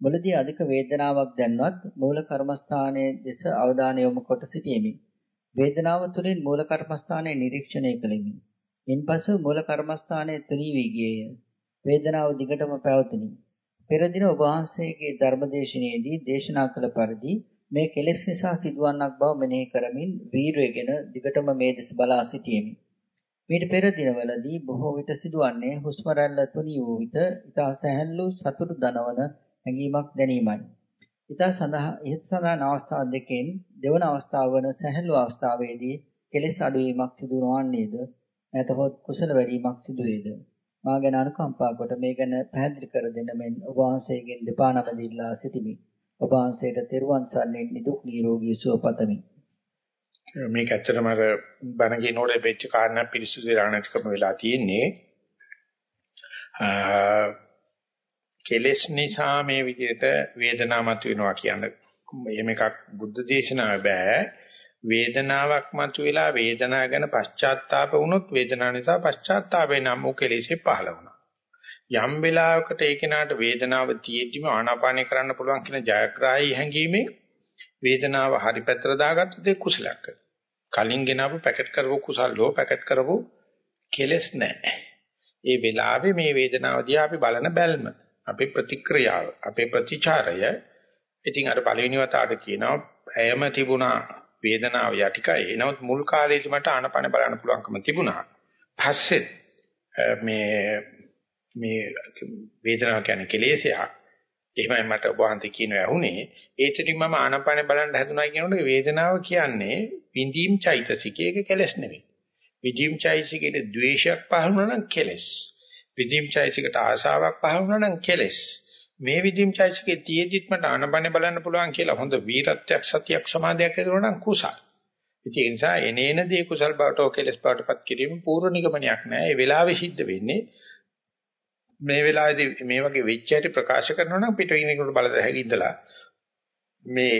මුලදී අධික වේදනාවක් දැන්වත් මූල කර්මස්ථානයේ දෙස අවධානය යොමු කොට සිටීමි. වේදනාව තුළින් මූල කර්මස්ථානයේ නිරීක්ෂණය කළෙමි. ඉන්පසු මූල කර්මස්ථානයේ තුනී වී ගියේය. වේදනාව දිගටම පැවතුණි. පෙර දින ඔබ වහන්සේගේ ධර්මදේශනයේදී දේශනා කළ පරිදි මේ කෙලෙස් නිසා සිදුවන්නක් බව මෙනෙහි කරමින් වීරයගෙන දිගටම මේ දෙස බලා සිටියෙමි. මීට පෙර දිනවලදී බොහෝ විට සිදුවන්නේ හුස්ම රැල්ල තුනී වූ විට ඉතා සැහැල්ලු සතුටු දනවන හැඟීමක් දැනීමයි. ඉතා සඳහා ඉහත සඳහන් අවස්ථා දෙකෙන් දෙවන අවස්ථාව වන සැහැල්ලු අවස්ථාවේදී කෙලෙස් අඩුවීමක් සිදු නොවන්නේද නැතහොත් කුසල වැඩිවීමක් සිදු වේද? මා ගැන අනුකම්පා කොට මේ ගැන පැහැදිලි කර දෙන්න මෙන් ඔබ වහන්සේගෙන් දෙපා නමදිලා සිටිමි. ඔබ වහන්සේට තෙරුවන් සරණින් නිදුක් නිරෝගී සුව පතමි. මේක ඇත්තටම අර බණ කියනකොට වෙච්ච කාරණා පිරිසුදු වෙලා නැතිකම වෙලා තියෙන්නේ. කෙලෙස් නිසා මේ විදිහට වේදනාව මතුවෙනවා කියන්නේ එහෙම එකක් බුද්ධ දේශනාව බෑ. වේදනාවක් මතුවෙලා වේදනාව ගැන පශ්චාත්තාප වුණොත් වේදනාව නිසා පශ්චාත්තාපේ නම් වූ කෙලෙසේ පහළ වුණා. යම් වෙලාවකට ඒ කෙනාට වේදනාව තියෙද්දිම ආනාපානය කරන්න පුළුවන් කියන ජයග්‍රාහී හැඟීමෙන් වේදනාව හරි පැත්තට දාගත්තොත් ඒ කුසලයක් කලින් ගෙනාවු පැකට් කරපු කුසල්ලෝ පැකට් කරපු කෙලස් නැහැ. ඒ වෙලාවේ මේ වේදනාව දිහා අපි බලන බැල්ම, අපේ ප්‍රතික්‍රියාව, අපේ ප්‍රතිචාරය ඉතින් අර පළවෙනි වතාවට කියනවා ඇයම තිබුණා වේදනාව යටිකයි. නමුත් මුල් කාලේදී මට ආනපන බලන්න පුළුවන්කම තිබුණා. පස්සෙත් මේ මේ වේදනාව කියන්නේ කෙලෙසයක්. එහෙමයි මට ඔබ වහන්සේ කියනවා ඇහුනේ. ඒතරින් මම ආනපන බලන්න හැදුනා කියනකොට වේදනාව කියන්නේ විඳීම් චෛතසිකයක කෙලස් නෙවෙයි. විඳීම් චෛතසිකයේ ද්වේෂයක් පහළ වුණා නම් කෙලස්. විඳීම් චෛතසිකට ආශාවක් පහළ වුණා නම් කෙලස්. මේ විදිහම චෛතසිකයේ තියෙද්දිත් මට ආනපනේ බලන්න පුළුවන් කියලා හොඳ වීරත්වයක් සතියක් සමාධියක් ඇතිවෙනවා නම් කුසල්. ඉතින් ඒ නිසා එනේන දේ කුසල් බවට ඔකෙලස් බවටපත් කිරීම පූර්ව නිගමනයක් නෑ. ඒ වෙලාවේ සිද්ධ වෙන්නේ මේ වෙලාවේදී මේ වගේ වෙච්ච හැටි ප්‍රකාශ කරනවා නම් පිටිනේකට බලද හැකින්දලා මේ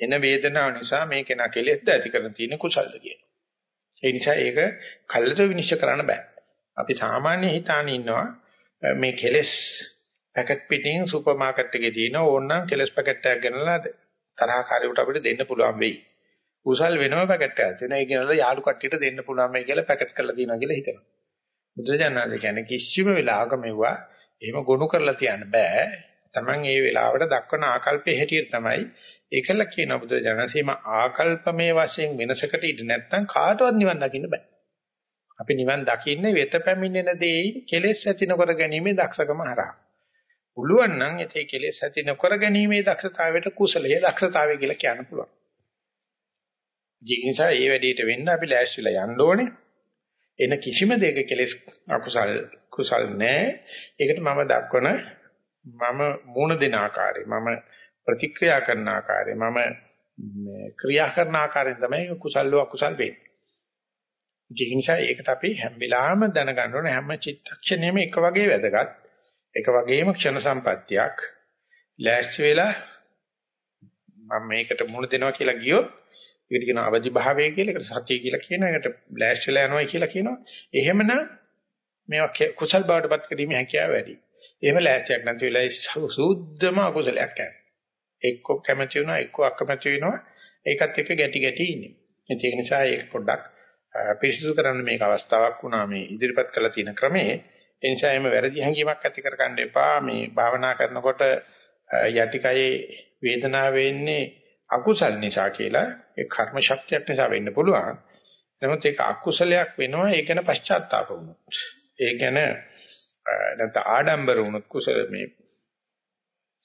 එන වේදනාව නිසා මේ කෙනා කෙලෙස්ද ඇති කරන තියෙන කුසල්ද කියන. ඒ නිසා ඒක කල්ලාතෝ විනිශ්චය කරන්න බෑ. අපි සාමාන්‍ය හිතාන ඉන්නවා මේ කෙලෙස් පැකට් පිටින් සුපර් මාකට් එකේ තියෙන ඕනනම් කෙලස් පැකට් එකක් ගෙනලා තරහකාරයට අපිට දෙන්න පුළුවන් වෙයි. කුසල් වෙනම පැකට් එකක් තියෙනවා. ඒ කියනවා යාළු කට්ටියට දෙන්න පුළුවන් මේ කියලා පැකට් කරලා තියෙනවා කියලා හිතනවා. බුදුජානනාද කියන්නේ කිසිම වෙලාවක මෙවුවා එහෙම ගොනු කරලා තියන්න බෑ. Taman ඒ වෙලාවට දක්වන ආකල්පයේ හැටියට තමයි ඒකල කියන බුදුජානසීම ආකල්පමේ වශයෙන් වෙනසකට ඉඳ නැත්නම් කාටවත් නිවන් දකින්න බෑ. අපි නිවන් දකින්නේ වෙත පැමිණෙන දෙයින් කෙලෙස් ඇති නොකර ගැනීමේ දක්ෂකම හරහා. පුළුවන් නම් ඒතේ කෙලෙස් ඇති නොකර ගැනීමේ දක්ෂතාවයට කුසලයේ දක්ෂතාවය කියලා කියන්න පුළුවන්. ඒ නිසා මේ වැඩේට වෙන්න අපි ලෑස්තිලා යන්න ඕනේ. එන කිසිම දෙයක කෙලෙස් අකුසල් කුසල් නැහැ. ඒකට මම දක්වන මම මූණ දෙන ආකාරය, මම ප්‍රතික්‍රියා කරන ආකාරය, මම මේ ක්‍රියා කරන ආකාරයෙන් තමයි කුසල්ව අකුසල් වෙන්නේ. ඒ නිසා ඒකට අපි හැම වෙලාවෙම දැනගන්න ඕනේ හැම චිත්තක්ෂණයෙම එක වගේ වැදගත්. ඒක වගේම ක්ෂණ සම්පත්තියක් ලෑස්ති වෙලා මම මේකට මුහුණ දෙනවා කියලා ගියොත් ඒකට කියනවා අවදි භාවය කියලා. ඒකට සතිය කියලා කියනවා. ඒකට බ්ලෑස්ට්ලා යනවා කියලා කියනවා. එහෙමනම් මේවා කුසල් බවටපත් කිරීමේ හැකියාව වැඩි. එහෙම ලෑස්තියක් නැති වෙලාවේ සූද්ධම අකුසලයක් යනවා. එක්ක කැමති වෙනවා එක්ක අකමැති වෙනවා. ඒකත් එක්ක ගැටි ගැටි ඉන්නේ. ඒක නිසා ඒක පොඩ්ඩක් පිරිසිදු කරන්න මේක අවස්ථාවක් වුණා මේ ඉදිරිපත් කළ තියෙන ක්‍රමයේ. ඒ නිසා එහෙම වැරදි හැඟීමක් ඇති කරගන්න එපා. මේ භාවනා කරනකොට යටිකයේ වේදනාව වෙන්නේ අකුසල් නිසා කියලා ඒ කර්ම ශක්තියක් නිසා වෙන්න පුළුවන්. නමුත් ඒක අකුසලයක් වෙනවා ඒක ගැන පශ්චාත්තාප වුණොත්. ඒ ගැන නැත්නම් ආඩම්බර වුණොත් කුසල මේ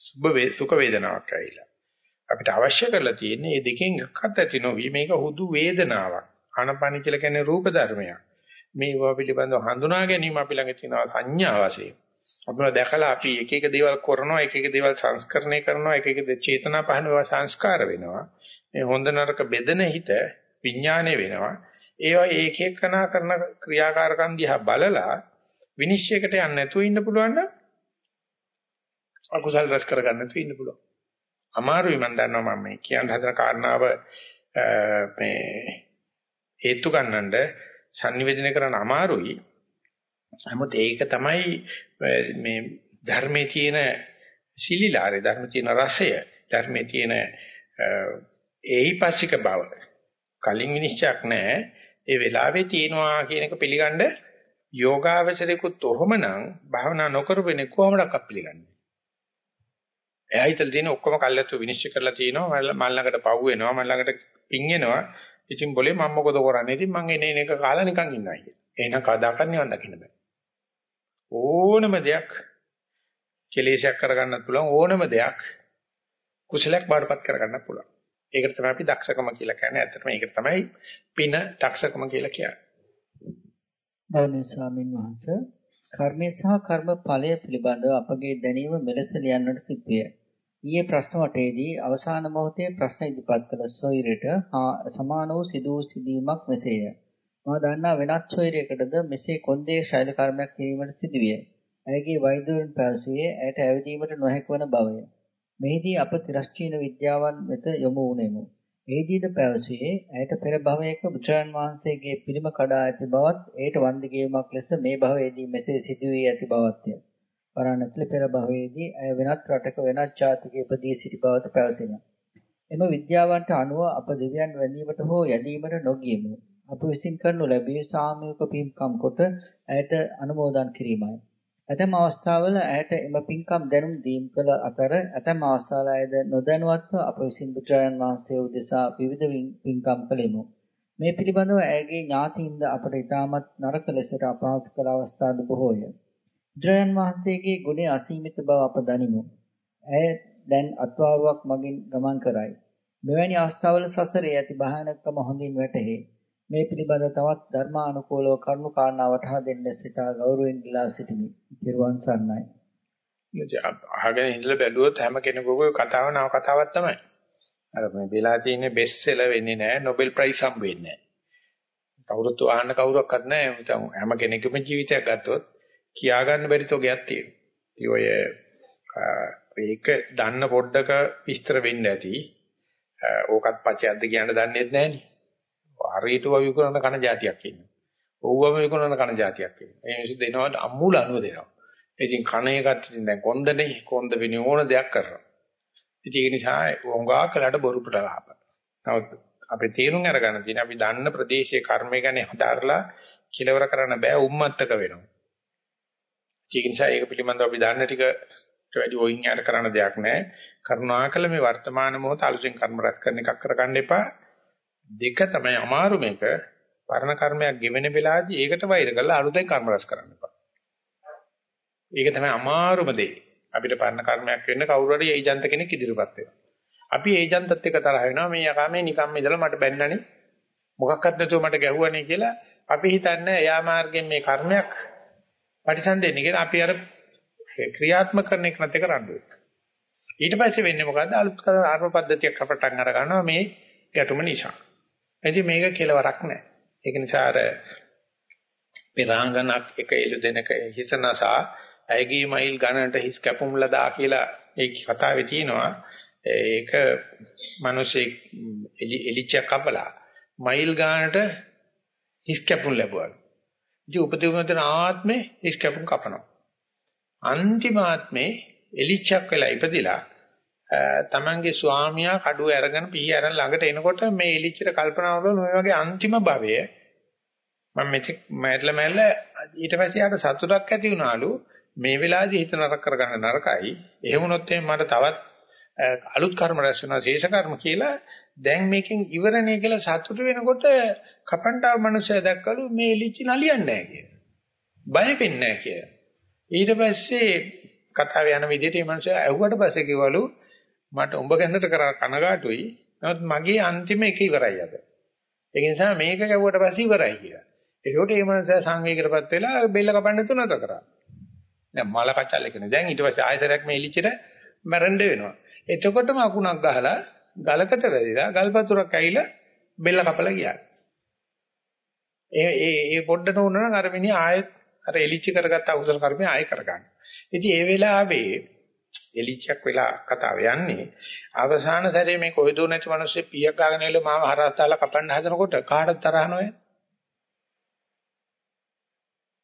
සුභ වේ සුඛ වේදනාවක් ඇවිල්ලා. අපිට අවශ්‍ය කරලා තියෙන්නේ මේ දෙකෙන් එකක්වත් ඇති නොවි මේක හුදු වේදනාවක්. ආනපන කියලා කියන්නේ රූප ධර්මයක්. මේවා පිළිබඳව හඳුනා ගැනීම අපි ළඟ තියෙනවා සංඥා වශයෙන්. අපිව දැකලා අපි එක එක දේවල් කරනවා එක එක දේවල් සංස්කරණය කරනවා එක එක චේතනා පහනවා සංස්කාර වෙනවා. මේ හොඳ නරක බෙදෙන හිත විඥානය වෙනවා. ඒවා ඒක එක්කනා කරන ක්‍රියාකාරකම් දිහා බලලා විනිශ්චයකට යන්න නැතුව ඉන්න පුළුවන් නම් අකුසල් රැස් කරගන්න නැතුව ඉන්න පුළුවන්. අමාරුයි මම දන්නවා මම මේ කියන්න හදන කාරණාව මේ හේතු ගන්නඳ sannivedana කරන්න අමාරුයි. නමුත් ඒක තමයි මේ ධර්මයේ තියෙන සිලිලාරේ ධර්මයේ තියෙන රසය ධර්මයේ තියෙන ඒහිපස්සික බව කලින් විනිශ්චයක් නැහැ. ඒ වෙලාවේ තියෙනවා කියන එක පිළිගන්න යෝගාවචරිකුත් ඔහමනම් භාවනා නොකරපෙන්නේ කොහොමඩක් අපිලිගන්නේ එයා හිතලා තියෙන ඔක්කොම කල්ලාතු විනිශ්චය කරලා තිනවා මල් ළඟට පව් වෙනවා මල් ළඟට පිං වෙනවා. ඉතින් બોලේ මම මොකද කරන්නේ? ඉතින් මං එනේ එන එක කාලා නිකන් ඉන්නවා කියලා. එහෙනම් කවදාකවත් නිවන් දකින්න බෑ. ඕනම දෙයක් කෙලෙසයක් කරගන්නත් පුළුවන්. ඕනම දෙයක් කුසලයක් බාඩපත් කරගන්නත් පුළුවන්. ඒකට තමයි අපි දක්ෂකම කියලා කියන්නේ. ඇත්තටම ඒක තමයි පින දක්ෂකම කියලා කියන්නේ. ගෞරවනීය ස්වාමින් වහන්සේ කර්මය සහ කර්ම ඵලය පිළිබඳව අපගේ දැනීම මෙලෙස ලියන්නට සිදුවේ. ඊයේ ප්‍රශ්න වටේදී අවසාන මොහොතේ ප්‍රශ්න ඉදිරිපත් කළ සොයිරට සමාන වූ සිදු වූ සිදුවීමක් මෙසේය. මා දන්නා වෙනත් සොයිරයකටද මෙසේ කොන්දේ ශෛල කර්මයක් කිරීමට සිදුවිය. ඇයගේ වෛද්‍යවරුන් පැවසුවේ ඇයට ඇවිදීමට නොහැකි වන බවය. මෙහිදී අප තිරස්චීන විද්‍යාවන් වෙත යොමු වුණෙමු. එහිදීද පැවසුවේ ඇයට පෙර භවයක බුදුරන් වහන්සේගේ පිළිම කඩා ඇති බවත් ඒට වන්දි ගේමක් ලෙස මේ භවයේදී මෙසේ සිදු වී ඇති බවත්ය. වරණතුල පෙර භවයේදී ඇය වෙනත් රටක වෙනත් ජාතිකයක ඉපදී සිටි බවට පැවසෙනවා. එම විද්‍යාවන්ට අනුව අප දෙවියන් වැඳීමට හෝ යැදීමට නොගියමු. අප විසින් කරනු ලැබිය සාමූහික පින්කම් කොට ඇයට අනුමෝදන් කිරීමයි. ඇතැම් අවස්ථාවල ඇයට එම පින්කම් දැනුම් දීම් කළ අතර ඇතැම් අවස්ථාවල ඇයද නොදැනුවත්ව අප විසින් බුදුරජාණන් වහන්සේ උදෙසා විවිධ පින්කම් කළෙමු. මේ පිළිබඳව ඇයගේ ඥාතීන්ද අපට ඉතාමත් නරක ලෙසට අපහාස කළ අවස්ථාද බොහෝය. බුදුරජාණන් වහන්සේගේ ගුණය අසීමිත බව අප දනිමු. ඇය දැන් අත්වාරුවක් මගින් ගමන් කරයි. මෙවැනි අවස්ථාවල සසරේ ඇති භයානකම හොඳින් වැටහේ. මේ පිළිබඳ තවත් ධර්මානුකූලව කරුණු කාරණා වටහා දෙන්න සිතා ගෞරවයෙන් ඉල්ලා සිටිමි. පිරුවන් සරණයි. අහගෙන ඉඳලා බැලුවොත් හැම කෙනෙකුගේ කතාව නව කතාවක් තමයි. අර මේ වෙලා තියෙන බෙස්ට් සෙලර් වෙන්නේ නැහැ, Nobel Prize හම්බ වෙන්නේ නැහැ. කවුරුත් අහන්න කවුරක්වත් නැහැ. හැම කෙනෙකුම ජීවිතයක් ගත්තොත් කියා ගන්න බැරි තෝගයක් තියෙනවා. ඉතින් ඔය ඒක දන්න පොඩ්ඩක විස්තර වෙන්න ඇති. ඕකත් පචයක්ද කියන්න දන්නේ නැහනේ. හරියට විකුණන කන જાතියක් ඉන්නවා. ඔව්වම විකුණන කන જાතියක් ඉන්නවා. ඒ මිනිස්සු දෙනවට අම්මූල අනුව දෙනවා. ඉතින් කන එකත් ඉතින් දැන් කොන්දනේ කොන්ද වෙන ඕන දෙයක් කරනවා. ඉතින් ඒ නිසා වොංගා කලට බොරු ප්‍රලාප. නමුත් අපි තේරුම් අරගන්න තියෙන අපි දන්න ප්‍රදේශයේ කර්මය ගැන හදාarලා කෙලවර කරන්න බෑ උම්මත්තක වෙනවා. ඒක නිසා ඒක පිළිබඳව අපි දන්න ටික වැඩි වොයින් යාර කරන්න දෙයක් නැහැ. කරුණාකර මේ වර්තමාන මොහොත අලුතෙන් කර්ම රැස් කරන එකක් කරගන්න එපා. දෙක තමයි අමාරු මේක. පරණ කර්මයක් ගෙවෙන වෙලාවදී ඒකට වෛර කරලා අලුතෙන් කර්ම රැස් කරන්න එපා. ඒක තමයි අමාරුම දේ. අපිට පරණ කර්මයක් වෙන්න කවුරු හරි ඒජන්ත කෙනෙක් ඉදිරියපත් වෙනවා. අපි ඒජන්තත් එක්ක තරහ වෙනවා මේ යකාමේ නිකම්ම ඉඳලා මට බැන්නනේ. මොකක්වත් නැතුව මට ගැහුවනේ කියලා අපි හිතන්නේ එයා මාර්ගයෙන් මේ කර්මයක් පරිසන්දෙන්නේ කියලා අපි අර ක්‍රියාත්මක කරන එක නැත් එක රණ්ඩු වෙනවා. ඊට පස්සේ වෙන්නේ මොකද්ද අලුත් ආර්ම පද්ධතියක් අපට අර ගන්නවා මේ ගැටුම නිසා. ඉතින් මේක කෙලවරක් නැහැ. ඒක නිසා අර පෙරාංගනක් එක එළු දෙනක හිසනසා ඇයගේ මයිල් ගණනට හිස් කැපුම් ලදා කියලා ඒ කතාවේ තියෙනවා. ඒක මිනිස්සෙක් එලිච්චක් කපලා මයිල් ගානට හිස් කැපුම් ලැබුවා. ඉතින් උපදින ආත්මේ හිස් කැපුම් කපනවා. අන්තිම ආත්මේ එලිච්චක් වෙලා ඉපදිලා තමන්ගේ ස්වාමියා කඩුව අරගෙන පිහි අරන් ළඟට එනකොට මේ එලිච්චට කල්පනා කරනවා මේ වගේ අන්තිම භවය මම මෙතෙක් මැරලා මැරලා ඊට පස්සේ යාට සතුටක් ඇති වුණාලු මේ වෙලාවේදී හිත නරක කරගන්න නරකයි එහෙම වුණොත් මට තවත් අලුත් කර්ම රැස් වෙනවා ශේෂ කර්ම කියලා දැන් මේකෙන් ඉවරනේ කියලා සතුට වෙනකොට කපන්ටාව මනුස්සය දැක්කලු මේ එලිච්ච නලියන්නේ නැහැ කියලා බය වෙන්නේ නැහැ කියලා ඊට පස්සේ කතාව යන විදිහට මේ මනුස්සයා ඇහුවට පස්සේ කිව්වලු මට උඹ ගැනට කරා කනගාටුයි. නමුත් මගේ අන්තිම එක ඉවරයි අද. ඒ නිසා මේක ගැව්වට පස්සේ ඉවරයි කියලා. ඒකෝට මේ මනුස්සයා සංවේගයකටපත් වෙලා බෙල්ල කපන්න තුනත කරා. දැන් මල කචල් එකනේ. දැන් ඊට පස්සේ ආයතරයක් මේ ඉලිච්චට මැරෙන්න වෙනවා. එතකොටම අකුණක් ගහලා ගලකට වැදිලා ගල්පතුරක් ඇවිලා බෙල්ල කපලා ගියා. ඒ ඒ ඒ පොඩ්ඩට උනන අර මිනිහ ආයෙත් අර එලිච්ච කරගත්ත අකුසල කර්මය ආයෙ කරගන්න. ඉතින් ඒ වෙලාවේ එලිච්චක් වෙලා කතාව යන්නේ අවසාන සැරේ මේ කොහෙදෝ නැති මිනිස්සු පියක් ගාගෙන එළ මාව හරස් දාලා කපන්න හදනකොට කාටද තරහ නොවේ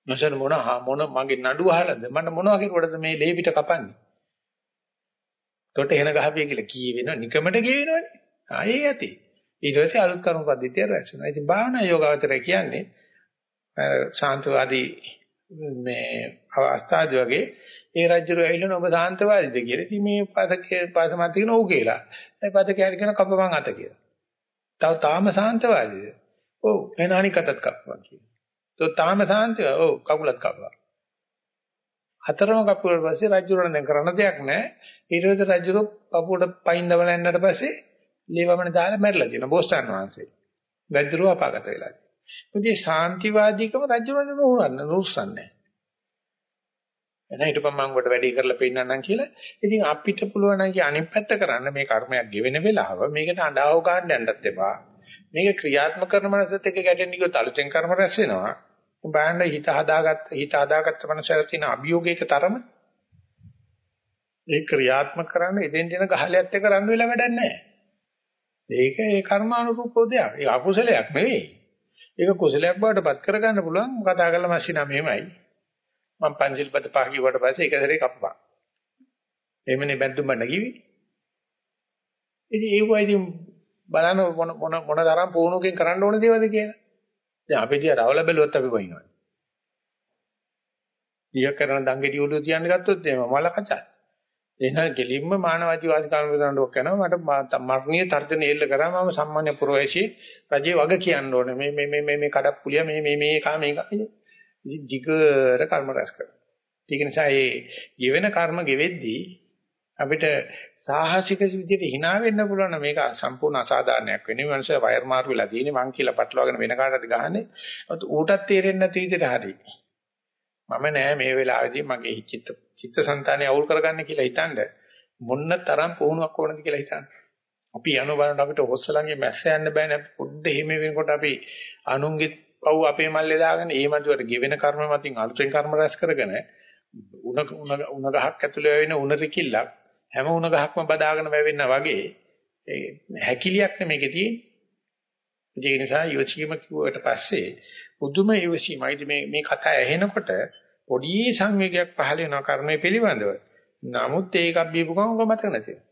මොසර මොන මොන මගේ නඩුව අහලාද මට මොනවා කෙරුවටද මේ ලේ පිට කපන්නේ තොට එන ගහපිය කියලා කී වෙනව නිකමට ගෙවෙනවනේ ආයේ ඇති ඊට පස්සේ අලුත් කර්ම පද්ධතිය රැස් වෙනවා ඉතින් භාවනා යෝගාවචරය කියන්නේ ශාන්තවාදී මේ අවස්ථාදී වගේ ඒ රජුර ඇවිල්ලා ඔබ සාන්තවාදීද කියලා. ඉතින් මේ පදකේ පදමත් කියන ඕක කියලා. ඒ පදකේ කියන කපපන් අත කියලා. තව තාම සාන්තවාදීද? ඔව් එහෙනම් අනික අතත් කපපන් කියලා. તો තාම සාන්තව ඔව් කකුලත් කපපන්. හතරම කපුවට පස්සේ රජුරණ දැන් කරන්න දෙයක් නැහැ. ඊට පස්සේ රජුර පපුවට පයින් දවලා යන්නට පස්සේ ලේවමන දාලා මැරලා තියෙනවා බෝසතාණන් වහන්සේ. රජුරව අපාගත වෙලා. මොකද ශාන්තිවාදීකම රජුරණ නුහුරන්න නුස්සන්නේ. එහෙනම් හිටපන් මම උඹට වැඩි කරලා පෙන්නන්නම් කියලා. ඉතින් අපිට පුළුවන් නම් අනිත් පැත්ත කරන්න මේ කර්මයක් ගෙවෙන වෙලාව මේකට අඬාව ගන්න යන්නත් එපා. මේක ක්‍රියාත්මක කරන මනසත් එක්ක ගැටෙන්න ගියොත් අලුතෙන් කර්ම රැස් වෙනවා. බලන්න හිත හදාගත්ත හිත හදාගත්ත මනසට තියෙන අභියෝගයක තරම ඒ ක්‍රියාත්මක කරන්න එදෙන් දෙන ගහලයත් එක්ක රන් වෙලා වැඩක් නැහැ. ඒක ඒ කර්මානුරූපෝ දෙයක්. ඒ අකුසලයක් නෙවෙයි. ඒක කුසලයක් බවට පත් කරගන්න පුළුවන් කතා කරලා මැෂිනා මෙහෙමයි. මම පංචිල් පද පහ කිව්වට පස්සේ එක සැරේ කප්පා. එමනේ බැද්දුම් බන්න කිවි. ඉතින් ඒ වයිදී බලන්න මොන මොන මොන තරම් පුහුණුවකින් කරන්න ඕන දේවද කියලා. දැන් අපි දිහා රවල බැලුවොත් අපි වයින්නවා. ඊය කරන දංගෙඩි ඔළුව තියන්න ගත්තොත් එහෙම මල කචා. එහෙනම් කෙලින්ම මානවජී වාසිකාම විතරක් කරනවා මට මරණීය තර්ජන එල්ල කරා මම සම්මාන්‍ය පුරවැසි රජේ වග කියන්න ඕනේ මේ මේ මේ මේ කඩප්පුලිය මේ මේ මේ කා මේක ඉතින් දිගට කර්ම රැස් කරනවා. ඒක නිසා මේ ගෙවෙන කර්ම ගෙවෙද්දී අපිට සාහසික විදිහට hina වෙන්න පුළුවන් මේක සම්පූර්ණ අසාධාරණයක් වෙන්නේ. මනුස්සය වයර් මාරු වෙලා තියෙන්නේ මං කියලා පටලවාගෙන වෙන කාටද ගහන්නේ. ඌටත් තේරෙන්නේ නැති විදිහට හරි. මම නෑ මේ වෙලාවේදී මගේ චිත්ත චිත්තසංතානය අවුල් කරගන්න කියලා හිතනද මොන්න තරම් පුහුණුවක් ඕනද කියලා හිතන්න. අපි යන බලන්න අපිට හොස්සලංගේ මැස්ස යන්න බෑනේ. පොඩ්ඩ එහෙම වෙනකොට අපි අනුන්ගේ පව් අපේ මල්ලේ දාගෙන ඒ මතුවට ගෙවෙන කර්ම මතින් අලුතෙන් කර්ම රැස් කරගෙන උණ උණ ගහක් ඇතුලේ වෙන උණ රිකිල්ලක් හැම උණ ගහක්ම බදාගෙන වැවෙන්න වගේ ඒ හැකිලියක් නෙමේකේ තියෙන්නේ. ඒ නිසා යොචීම කිව්වට පස්සේ පුදුම ඉවසීමයි මේ මේ කතා ඇහෙනකොට පොඩි සංවේගයක් පහළ වෙනවා කර්මය පිළිබඳව. නමුත් ඒක අබ්බීපු ගමන් ඔබ මතක නැති වෙනවා.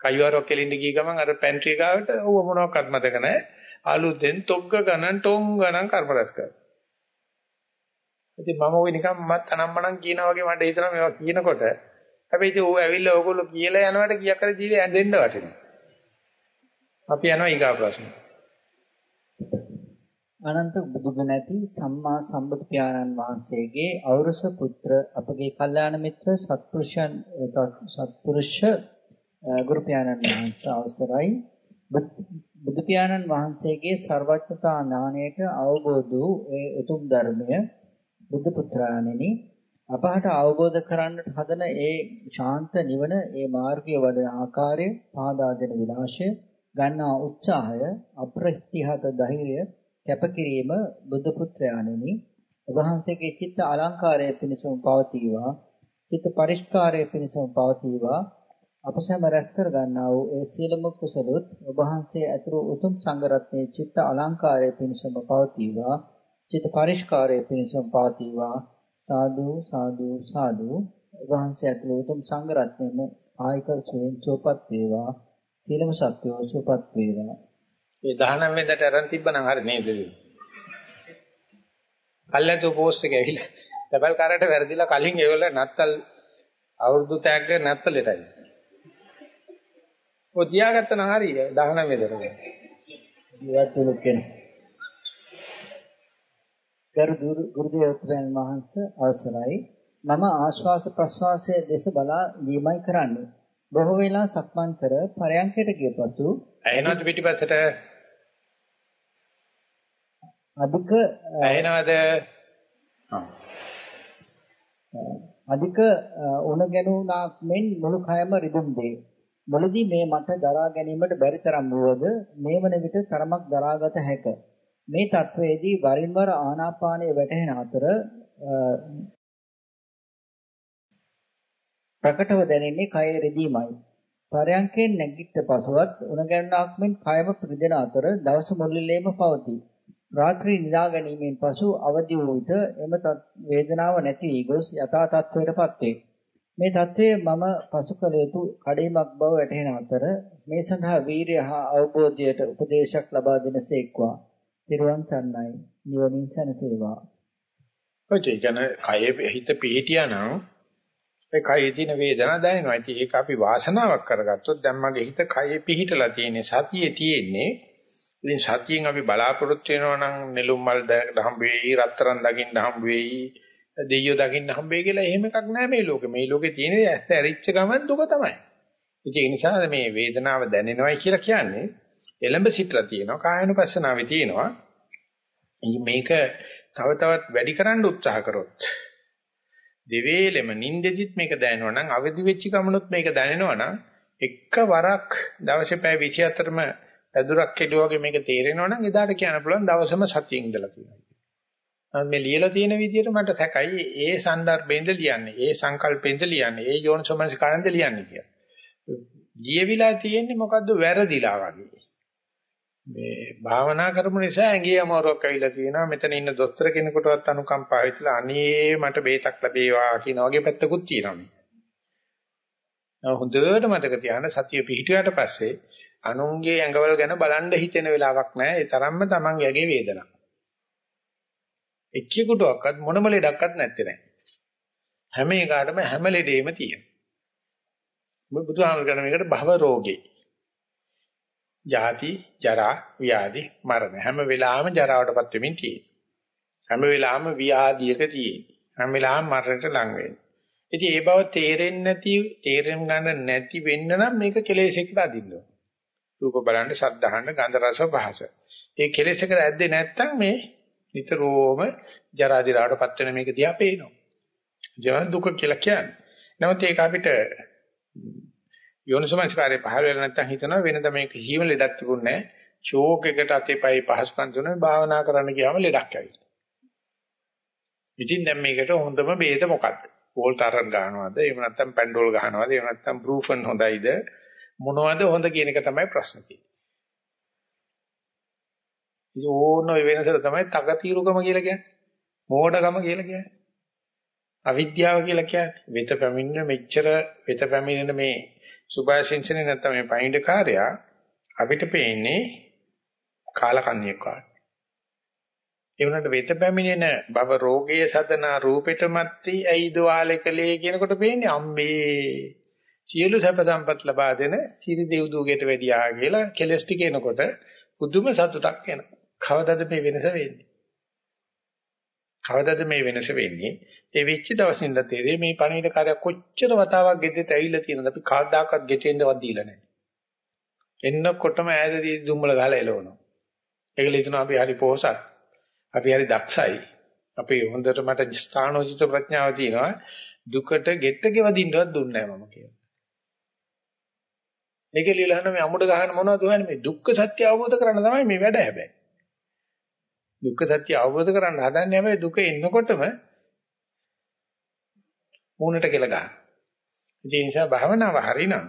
කයිවාරක් කෙලින්ද ගිය ගමන් අර පැන්ට්‍රි ගාවට ඌව මොනවක්වත් මතක නැහැ. අලුතෙන් තොග්ග ගණන් ටොං ගණන් කර්ම රැස් කරනවා. ඉතින් මම ওই නිකන් මත් අනම්මනම් කියනා වගේ මට හිතෙනවා මේවා කියනකොට හැබැයි ඉතින් ඌ ඇවිල්ලා ඕගොල්ලෝ කියලා යනවට කීයක් හරි දීලා ඇඳෙන්න වටිනවා. අපි යනවා ඊගා ප්‍රශ්නෙට. අනන්ත බුදුගුණ ඇති සම්මා සම්බුදු පියාණන් වහන්සේගේ අවරුස පුත්‍ර අපගේ කල්යාණ මිත්‍ර සත්පුරුෂයන් සත්පුරුෂ ගුරු පියාණන් වහන්සේ අවසරයි බුදු පියාණන් වහන්සේගේ ਸਰවඥතා ඥාණයට අවබෝධ වූ ඒ උතුම් ධර්මය බුදු පුත්‍රාණෙනි අපහට අවබෝධ කරන්නට හදන ඒ ශාන්ත නිවන ඒ මාර්ගය වඩන ආකාරය පාදා දෙන විලාශය ගන්නා උත්සාහය අප්‍රතිහත ධෛර්යය කැපකිරීම බුද්ධ පුත්‍රයාණෙනි වහන්සේගේ චිත්ත අලංකාරය පිණිසම පවතිවා. චිත්ත පරිස්කාරය පිණිසම පවතිවා. අප සැම රැස් කර ගන්නා වූ ඒ සියලුම කුසලොත් ඔබ වහන්සේ ඇතුළු උතුම් සංඝ රත්නයේ චිත්ත අලංකාරයේ පිණසම පවතිවා. චිත්ත පරිස්කාරයේ පිණසම පවතිවා. සාදු සාදු සාදු වහන්සේ ඇතුළු උතුම් සංඝ රත්නයේම ආයක සුවෙන් සෝපත් වේවා සීලම සත්‍යෝ සෝපත් වේවා ඒ 19 වෙනිදාට අරන් තිබ්බනම් හරි නේද? කල්ලාතු පෝස්ට් එක ඇවිල්ලා තැපල් කාරයට වැරදිලා කලින් ඒවල නැත්තල් අවුරුදු තෑග්ග නැත්තලෙටයි. ඔය තියාගත්තා නම් හරි 19 වෙනිදාට. ඉවත්තුලු කෙනෙක්. ගරු ගුරුදේවයන් වහන්සේ අවසරයි මම ආශ්වාස ප්‍රශ්වාසයේ දෙස බලා දීමයි කරන්නේ. බොහෝ වෙලා සක්මන් කර පරයන්කයට ගිය පසු ඇහෙනවද පිටිපස්සට? අධික ඇහෙනවද? අධික උණ ගැනුණාක් මෙන් මුළු කයම රිදුම් වේ. මුලදී මේ මට දරා ගැනීමට බැරි තරම් වුවද මේ වන විට තරමක් දරාගත හැක. මේ තත්වයේදී වරින් වර ආනාපානය වැටහෙන අතර ප්‍රකටව දැනෙන්නේ කයේ රිදීමයි. පරයන්කෙන් නැගිට පසුවත් උණ ගැන්නාක් මෙන් කයම පිරිදෙන අතර දවස මුළුල්ලේම පවතී. රාත්‍රී නිදා ගැනීමෙන් පසු අවදි වූ විට එම වේදනාව නැති වී ගොස් යථා තත්ත්වයටපත් වේ. මේ தત્ත්වය මම පසු කළ යුතු කඩේමක් බව වැටහෙන අතර මේ සඳහා වීරිය හා අවබෝධයට උපදේශක් ලබා දෙනසේක්වා. ත්‍රිවන් සන්නයි නිවනින් සැනසේවා. ඔය කියන කයේ හිත පිහිටියා නම් ඒ කයේ තියෙන වේදනාව දැනෙනවා. ඉතින් ඒක අපි වාසනාවක් කරගත්තොත් දැන් මගේ හිත කයේ පිහිටලා තියෙන්නේ සතියේ තියෙන්නේ. ඉතින් සතියෙන් අපි බලාපොරොත්තු වෙනවා නම් නෙළුම් මල් හම්බ වෙයි, රත්තරන් දකින්න හම්බ වෙයි, දෙයියෝ දකින්න හම්බ වෙයි කියලා එහෙම එකක් නැහැ මේ ලෝකේ. මේ ලෝකේ තියෙන ඇස් ඇරිච්ච ගමන් දුක තමයි. ඉතින් ඒ නිසා මේ වේදනාව දැනෙනවයි කියලා කියන්නේ එළඹ සිටලා තියෙනවා කායනුපස්සනාවේ තියෙනවා මේක තව තවත් වැඩි කරන්න උත්සාහ කරොත් දෙවේලෙම නිින්දෙදිත් මේක දැනෙනවා නම් අවදි වෙච්ච ගමනොත් මේක දැනෙනවා නම් එකවරක් දවසේ පැය 24ම පැදුරක් කෙළුවා වගේ මේක තේරෙනවා නම් එදාට කියන්න පුළුවන් දවසම සතියෙන් ඉඳලා තියෙනවා. මේ ලියලා තියෙන විදිහට මට සැකයි ඒ સંદર્ભෙන්ද ලියන්නේ ඒ සංකල්පෙන්ද ලියන්නේ ඒ යෝනිසමනස කාණ්ඩ ලියන්නේ කියලා. ලියවිලා තියෙන්නේ මොකද්ද වැරදිලා වගේ. මේ භාවනා කරපු නිසා ඇඟේ අමාරුවක් ඇවිල්ලා තියෙනවා. මෙතන ඉන්න දොස්තර කෙනෙකුටවත් අනුකම්පාව හිතලා අනේ මට බේතක් ලැබේවා කියන වගේ පැත්තකුත් තියෙනවා. හොඳට මතක තියාගන්න සතිය පිහිටියට පස්සේ අනුන්ගේ ඇඟවල ගැන බලන්න හිතෙන වෙලාවක් නැහැ. ඒ තරම්ම තමන්ගේ ඇගේ වේදනාව. එක්කෙකුටවත් මොනම ලෙඩක්වත් නැත්තේ නෑ. හැම එකකටම හැම ලෙඩේම තියෙනවා. බුදුහාමර කරන මේකට භව රෝගේ. ජාති, ජරා, ව්‍යාධි, මරණ හැම වෙලාවෙම ජරාවටපත් වෙමින් තියෙනවා. හැම වෙලාවෙම ව්‍යාධියක තියෙනවා. හැම වෙලාවෙම මරණයට ලං වෙනවා. ඉතින් ඒ බව තේරෙන්නේ නැති, තේරෙන්න ගන්න නැති වෙන්න නම් මේක කෙලෙසයකට අදින්න ඕන. රූප බලන්න, ශබ්ද අහන්න, ගන්ධ රස පහස. ඒ කෙලෙසයකට ඇද්දේ නැත්තම් මේ නිතරම ජරා දිරාටපත් වෙන මේක දිහා පේනවා. ජීවන දුක කියලා කියන්නේ. නමුත් ඒක අපිට යෝනිසමස්කාරේ පහළ වෙලා නැත්තම් හිතනවා වෙනද මේක ජීවන ලෙඩක් තිබුණේ නැහැ. ෂෝක් එකට අතේ පයි පහසුකම් තුනේ භාවනා කරන්න ගියාම ලෙඩක් ඇවිල්ලා. ඉතින් දැන් මේකට හොඳම බේද මොකද්ද? වෝල්ටාරන් ගන්නවද? එහෙම නැත්නම් පැන්ඩෝල් ගන්නවද? එහෙම නැත්නම් බෲෆන් හොඳයිද? මොනවද හොඳ කියන එක තමයි ප්‍රශ්න තියෙන්නේ. ඉතින් ඕන ඔය වෙනසට තමයි තකතිරුකම කියලා කියන්නේ. මෝඩකම කියලා කියන්නේ. අවිද්‍යාව කියලා කියන්නේ. වෙත පැමිණෙන මෙච්චර වෙත පැමිණෙන මේ සුභාශිංසනේ නැත්නම් මේ පයින්ඩකාරයා අපිට පේන්නේ කාලකන්ණියෙක් වගේ. ඒ වුණාට වෙත පැමිණෙන බව රෝගයේ සදනා රූපෙටමත්ටි ඇයිද වාලකලේ කියනකොට පේන්නේ අම්බේ සියලු සැප සම්පත් ලබා දෙන සිරි දෙව්දුවකට වැඩියා කියලා කෙලස් ටික එනකොට පුදුම සතුටක් එනවා. කවදද මේ වෙනස වෙන්නේ? කවදද මේ වෙනස වෙන්නේ? ඒ වෙච්ච දවසින් ඉඳලා තේරෙයි මේ පණිවිඩ කාර්ය කොච්චර වතාවක් ගෙදෙට ඇවිල්ලා තියෙනවද අපි කවදාකවත් ගෙටෙන්නවත් දීලා නැහැ. එන්නකොටම ඈතදී දුම්බල ගහලා එලවනවා. ඒකල හිතනවා අපි හරි පොහසත්. අපි හරි දක්ෂයි. අපි හොඳට මට ස්ථානෝචිත ප්‍රඥාව තියෙනවා. දුකට ගෙට ගෙවදින්නවත් දුන්නේ නැහැ මම කියලා. මේකේ ලියලා මේ අමුඩ ගහන මොනවද හොයන්නේ මේ දුක්ඛ සත්‍ය අවබෝධ කරගන්න තමයි මේ වැඩ හැබැයි. දුක්ඛ සත්‍ය අවබෝධ කරගන්න හදන්නේ හැබැයි දුක එන්නකොටම මූණට කියලා ගන්න. ඒ නිසා භාවනාව හරිනම්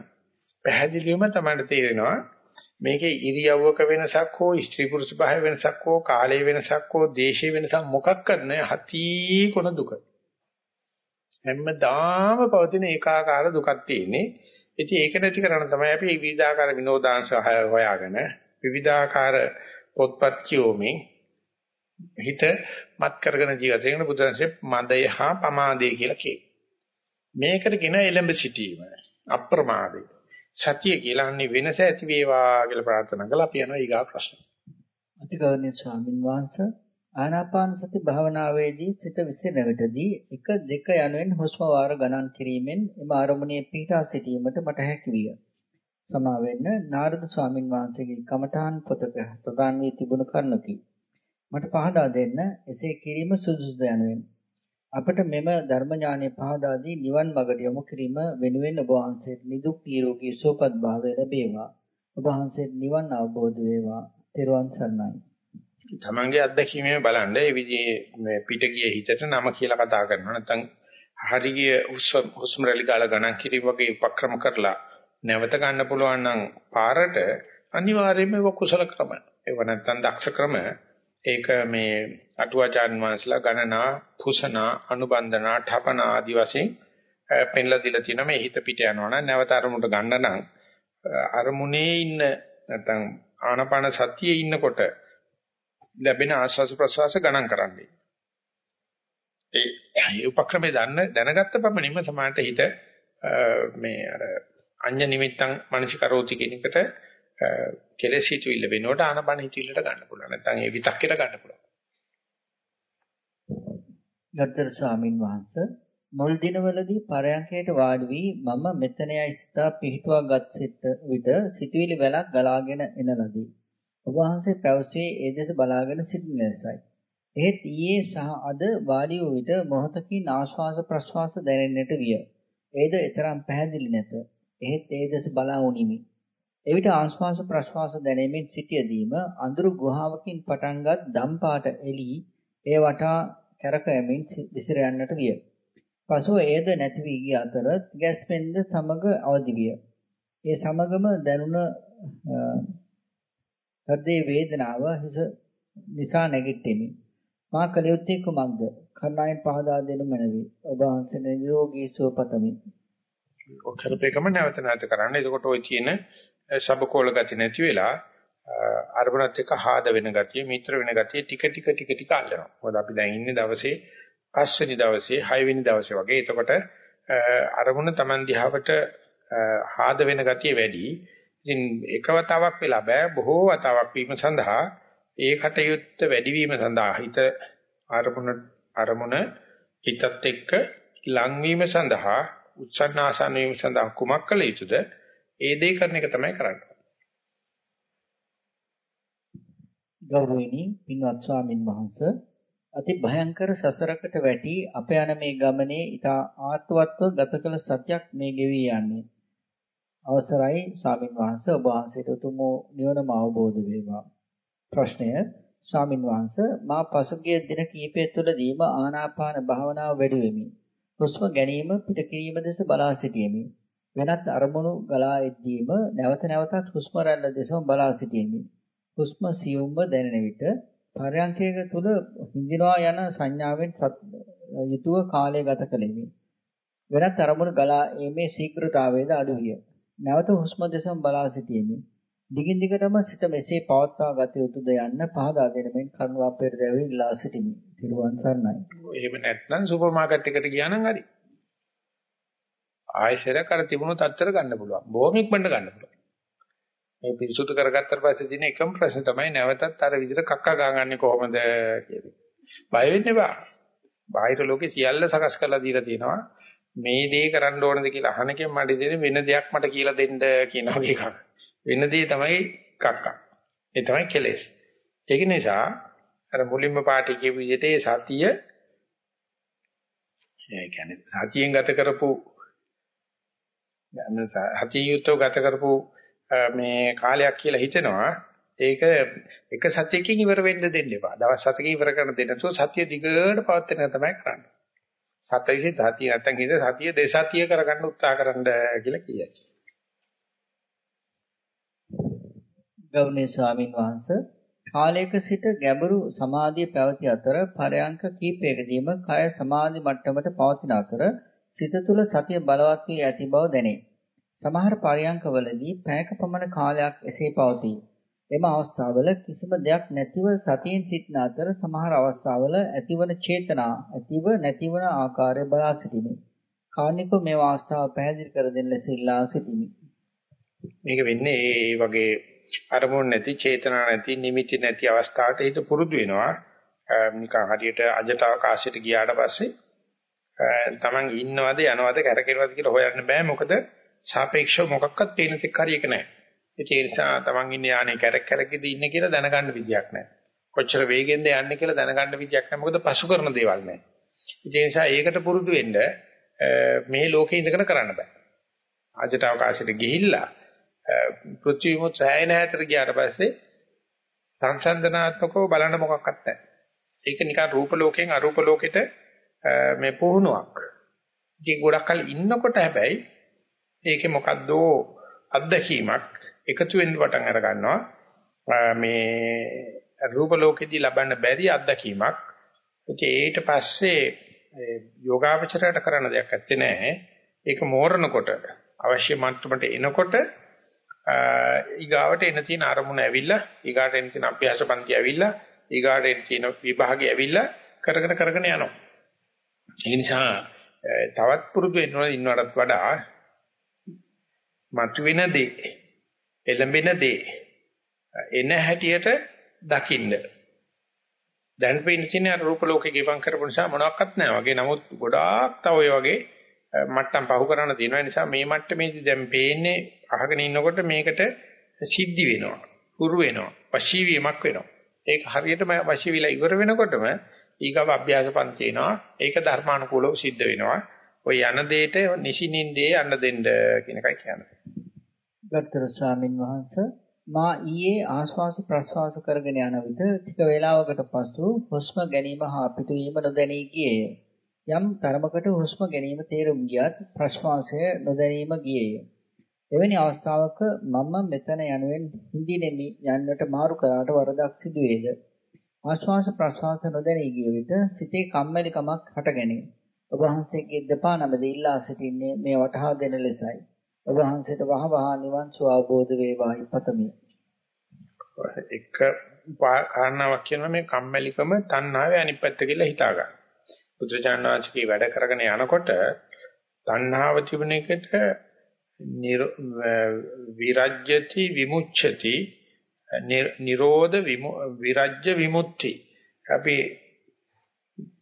පැහැදිලිවම තමයි තේරෙනවා මේකේ ඉරියව්වක වෙනසක් හෝ ස්ත්‍රී පුරුෂ භාව වෙනසක් හෝ කාලයේ වෙනසක් හෝ දේශයේ වෙනසක් මොකක්වත් නැහැ හති කොන දුක හැමදාම පවතින ඒකාකාර දුකක් තියෙන්නේ ඉතින් ඒක නැති කරන්න තමයි අපි විවිධාකාර විනෝදාංශ හොයාගෙන විවිධාකාර පොත්පත් කියෝමින් හිත මත් කරගෙන ජීවත් වෙන බුදුරජාණන්සේ මදය හා පමාදය කියලා කියනවා. මේකට කියන එලඹ සිටීම අප්‍රමාදය. සතිය කියලා අන්නේ වෙනස ඇති වේවා කියලා ප්‍රාර්ථනා කළා අපි යනවා ඊගා ප්‍රශ්න. අතිගෞරවනීය ස්වාමින් වහන්සේ ආනාපාන සති භාවනාවේදී සිත විසිරෙන විටදී 1 2 යනුවෙන් හුස්ම වාර ගණන් කිරීමෙන් එම ආරමුණේ පිහිටා සිටීමට මට හැකි විය. සමා වෙන්න නාරද ස්වාමින් වහන්සේගේ කමඨාන් පොතක සදාන් වී තිබුණු කරුණකි. මට පහදා දෙන්න එසේ කිරීම සුදුසුද යනුවෙන්. අපට මෙම ධර්ම ඥානෙ පහදා දී නිවන් මඟට යොමු කිරීම වෙනුවෙන් ඔබ වහන්සේට නිදුක් නිරෝගී සුවපත් භාවය ලැබේවා. ඔබ වහන්සේට නිවන් අවබෝධ වේවා. ත්වන් සරණයි. තමන්ගේ අත්දැකීමේ බලන්න ඒ විදිහේ මේ පිට ගිය හිතට නම කියලා කතා කරනවා නැත්නම් හරිය හුස්ම රැලි ගාලා ගණන් කිරීම වගේ උපක්‍රම කරලා නැවත ගන්න පුළුවන් නම් පාරට අනිවාර්යයෙන්ම ඒක කුසල ක්‍රම. ඒව නැත්නම් දක්ෂ ක්‍රම. ඒක මේ අටුවාචාන් වහන්සේලා ගණනා, කුසනා, අනුබන්ධනා, ඨපනා ආදි වශයෙන් පෙන්ලා දීලා තියෙනවා මේ හිත පිට යනවා නම් නැවත අරමුණට ගන්න නම් අරමුණේ ඉන්න නැත්නම් ආනපාන සතියේ ඉන්නකොට ලැබෙන ආස්වාස ප්‍රසවාස ගණන් කරන්නේ. ඒ ඒ උපක්‍රමයේ දන්න දැනගත්ත පමණින්ම සමානට හිත මේ අර අඤ්ඤ නිමිත්තං මනසිකරෝති කියන එකට කෙලෙස් හිතවිල්ල වෙනකොට ආනපන හිතවිල්ලට ගන්න පුළුවන්. නැත්නම් ඒ විතක්කේට ගන්න පුළුවන්. ගත්තර ස්වාමින් වහන්සේ මුල් දිනවලදී පරයන්කයට වාඩි වී මම මෙතනයි සිතා පිහිටුවා ගත් විට සිතුවිලි වැලක් ගලාගෙන එන ලදී. ඔබ වහන්සේ පැවසුවේ ඒ දෙස බලාගෙන සිටින ලෙසයි. එහෙත් ඊයේ සහ අද වාඩි වූ විට මොහතකින් ආශ්වාස ප්‍රශ්වාස දැනෙන්නට විය. ඒද ඊතරම් පැහැදිලි නැත. එහෙත් ඒ දෙස බලා උනිමි. එවිට ආශ්වාස ප්‍රශ්වාස දැනෙමින් සිටියදීම අඳුරු ගුහාවකින් පටන්ගත් දම් පාට එළි ඒ වටා කැරකෙමින් විසිර යන්නට විය. පසුව එයද නැති වී ගිය අතර ගැස්පෙන්ද සමග අවදි විය. ඒ සමගම දැනුණ හෘදේ වේදනාව හිස නිසා නැගිටෙමි. මා කල යුත්තේ කුමක්ද? කර්ණායන් පහදා දෙනු මැනවි. ඔබ වහන්සේ නිරෝගී සුව පතමි. ඔය කරපේකම නැවත නැවත කරන්න. එතකොට ওই තියෙන සබකෝල ගති නැති වෙලා අරමුණත් එක්ක හාද වෙන ගතිය, මිත්‍ර වෙන ගතිය ටික ටික ටික ටික අල්ලනවා. මොකද අපි දැන් ඉන්නේ දවසේ පස්වෙනි දවසේ, හයවෙනි දවසේ වගේ. එතකොට අරමුණ Taman දිහාවට හාද වෙන ගතිය වැඩි. ඉතින් එක වතාවක් වෙලා බෑ බොහෝ වතාවක් වීම සඳහා ඒ කටයුත්ත වැඩිවීම සඳහා හිත අරමුණ අරමුණ හිතත් එක්ක ලංවීම සඳහා උත්සන්න ආසන්න වීම සඳහා කුමක් කළ යුතුද ඒ දේ කරන එක තමයි කරන්නේ ගෞරවණීය පින්වත් ස්වාමින් වහන්සේ අති භයංකර සසරකට වැටි අප යන මේ ගමනේ ඊට ආත්වත්ව ගත කළ සත්‍යක් මේ ගෙවි යන්නේ අවසරයි ස්වාමින් වහන්සේ ඔබ වහන්සේට උතුම් නිවනම අවබෝධ වේවා. ප්‍රශ්නය ස්වාමින් වහන්සේ මා පසුගිය දින කිහිපය තුළදීම ආනාපාන භාවනාව වැඩි වෙමි. හුස්ම ගැනීම පිට කිරීම දෙස බලා සිටියෙමි. වෙනත් අරමුණු ගලා එද්දීම නැවත නැවතත් හුස්ම රැල්ල දෙසම බලා සිටියෙමි. හුස්ම සියුම්ව දැනෙන විට පරයන්කයක තුල හිඳිනවා යන සංඥාවෙන් යුතුව කාලය ගත කළෙමි. වෙනත් අරමුණු ගලා ඒමේ ශීඝ්‍රතාවයද අඩු විය. නැවත හුස්ම දෙසම බලා සිටීමේ දිගින් දිගටම සිත මෙසේ පවත්වා ගත යුතුද යන්න පහදා දෙනමින් කරුණා පෙරදැවි ඉල්ලා සිටිමි. තිරුවන් සරණයි. එහෙම නැත්නම් සුපර් මාකට් එකට ගියා නම් හරි. ආයෙසර කර තිබුණු තත්තර ගන්න පුළුවන්. බොහොම ඉක්මනට ගන්න පුළුවන්. මේ පිරිසුදු කරගත්තට පස්සේ තියෙන එකම ප්‍රශ්න තමයි නැවතත් අර විදිහට කක්ක ගාගන්නේ කොහොමද කියන්නේ. බය වෙන්න එපා. බාහිර ලෝකේ සියල්ල සකස් කරලා දීලා තියෙනවා. මේ දේ කරන්න ඕනද කියලා අහන එකෙන් මට ඉතින් වෙන දෙයක් මට කියලා දෙන්න කියන වගේ එකක්. වෙන දේ තමයි කක්කා. ඒ තමයි කෙලෙස්. ඒක නිසා අර මුලින්ම පාටි කියපු විදිහට ඒ සතිය ඒ කියන්නේ සතියෙන් ගත කරපු සතිය යුතව ගත කරපු මේ කාලයක් කියලා හිතෙනවා. ඒක එක සතියකින් ඉවර වෙන්න දෙන්න එපා. දවස් හතකින් ඉවර කරන්න දෙන්න. නැතුව සතිය දිගට පවත්වන තමයි කරන්නේ. සතයිසේ ධාතිය නැත්තම් හිත සතිය දෙසතිය කරගන්න උත්සාහ කරන්න කියලා කියයි. ගෞරවනීය ස්වාමින් වහන්සේ කාලයක සිට ගැඹුරු සමාධිය පැවති අතර පරයන්ක කීපයකදීම කය සමාධි මට්ටමට පවතින අතර සිත තුළ සතිය බලවත් වී ඇති බව දැනේ. සමහර පරයන්කවලදී පැයක පමණ කාලයක් එසේ පවතී. එම අවස්ථාවල කිසිම දෙයක් නැතිව සතියෙන් සිටින අතර සමහර අවස්ථාවල ඇතිවන චේතනා ඇතිව නැතිවන ආකාරය බලා සිටිමි. කාර්නිකෝ මේ අවස්ථාව පැහැදිලි කර දෙන්න ලෙස ඉල්ලා සිටිමි. මේක වෙන්නේ ඒ වගේ අරමුණ නැති චේතනා නැති නිමිති නැති අවස්ථාවට හිත පුරුදු වෙනවා. නිකන් හරියට අජට අවකාශයට ගියාට පස්සේ තමන් ඉන්නවද යනවද කරකිනවද කියලා හොයන්න බෑ මොකද සාපේක්ෂව මොකක්වත් පේන තෙක් හරියක නැහැ. ඒ නිසා තමන් ඉන්නේ යානේ කැරක් කැරකෙද ඉන්නේ කියලා දැනගන්න විදියක් නැහැ. කොච්චර වේගෙන්ද යන්නේ කියලා දැනගන්න විදියක් නැහැ. මොකද පසු කරන දේවල් නැහැ. ඒ නිසා ඒකට පුරුදු වෙන්න මේ ලෝකේ ඉඳගෙන කරන්න බෑ. ආජට අවකාශයට ගිහිල්ලා පෘථිවි මුත් සෑයන හැතර ගියාට පස්සේ සංසන්දනාත්මකව බලන්න මොකක්වත් නැහැ. ඒක නිකන් රූප ලෝකෙන් අරූප ලෝකෙට මේ පුහුණුවක්. ඉතින් ගොඩක් කල ඉන්නකොට හැබැයි ඒකේ මොකද්දෝ අත්දැකීමක් එකතු වෙන්න පටන් අර ගන්නවා. මේ රූප ලෝකෙදී ලබන්න බැරි අත්දැකීමක්. ඉතින් ඊට පස්සේ යෝගාවචරයට කරන්න දෙයක් නැත්තේ නෑ ඒක මෝරනකොට අවශ්‍ය මට්ටමට එනකොට ඊගාවට එන තියෙන අරමුණ ඇවිල්ලා ඊගාට එන තියෙන අභ්‍යාස පන්ති ඇවිල්ලා ඊගාට එන තියෙන විභාගය ඇවිල්ලා කරගෙන කරගෙන යනවා. ඒ නිසා තවත් පුරුදු වෙනවා ඉන්නවටත් වඩා මතුවෙන දේ එළඹෙන දේ එන හැටියට දකින්න. දැන් පේන තියෙන රූප ලෝකේ ගෙවම් කරපු නිසා මොනවත් නැහැ වගේ. නමුත් ගොඩාක් තව ඔය වගේ මට්ටම් පහු කරන්න තියෙනවා. නිසා මේ මට්ටමේදී දැන් පේන්නේ අහගෙන ඉන්නකොට මේකට සිද්ධි වෙනවා. හුරු වෙනවා. වශී වීමක් වෙනවා. ඒක හරියටම වශී විලා ඉවර වෙනකොටම ඊගව අභ්‍යාස පන්ති එනවා. ඒක ධර්මානුකූලව සිද්ධ වෙනවා. ඔය යන දෙයට නිසිනින්දේ යන්න දෙන්න කියන එකයි කියන්නේ. ගත්තර ස්වාමින් වහන්සේ මා ඊයේ ආශ්වාස ප්‍රශ්වාස කරගෙන යන විට ටික වේලාවකට පසු හුස්ම ගැනීම හා පිටවීම නොදැනී ගියේය. යම් තරමකට හුස්ම ගැනීම තේරුම් ගියත් ප්‍රශ්වාසය නොදැනීම ගියේය. එවැනි අවස්ථාවක මම මෙතන යනුවෙන් හිඳිනෙමි යන්නට මාරු කරාට වරදක් සිදුවේද? ආශ්වාස ප්‍රශ්වාස නොදැනී ගිය විට සිතේ කම්මැලිකමක් හටගැනේ. ඔබ වහන්සේගේ දෙපා නමද ඉල්ලා සිටින්නේ මේ වටහා දෙන ලෙසයි. ඔබ වහන්සේට වහ වහ නිවන් සුව අවබෝධ වේවායි පතමි. එක කාරණාවක් කියනවා මේ කම්මැලිකම තණ්හාවේ අනිත් පැත්ත කියලා හිතා ගන්න. බුදුචානනාචිකේ වැඩ කරගෙන යනකොට තණ්හාව තිබුණ එකට විරජ්‍යති විමුච්ඡති නිරෝධ විරජ්‍ය විමුක්ති අපි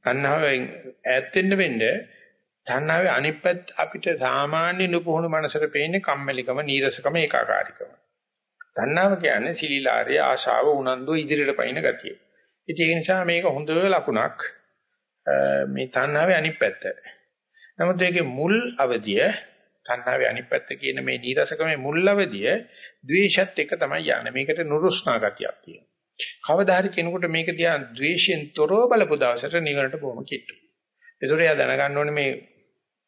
තණ්හාවෙන් ඈත් වෙන්න වෙන්නේ තණ්හාවේ අනිත් පැත්ත අපිට සාමාන්‍ය නුපුහුණු මනසට පේන්නේ කම්මැලිකම, නීරසකම, ඒකාකාරීකම. තණ්හාව කියන්නේ සිලිලාරය, ආශාව, උනන්දු ඉදිරියට පයින් ගතිය. ඉතින් ඒ නිසා මේක හොඳ ලකුණක් මේ තණ්හාවේ අනිත් පැත්ත. නමුත් ඒකේ මුල් අවධිය තණ්හාවේ අනිත් පැත්ත කියන මේ නීරසකමේ මුල් අවධිය ද්වේෂත් එක තමයි යන්නේ. මේකට නුරුස්නා ගතියක් තියෙනවා. කවදා හරි කෙනෙකුට මේක දිහා ද්වේෂයෙන් තොරව බලපු දවසට නිවනට බොහොම කිට්ටු. ඒතකොට එයා දැනගන්න ඕනේ මේ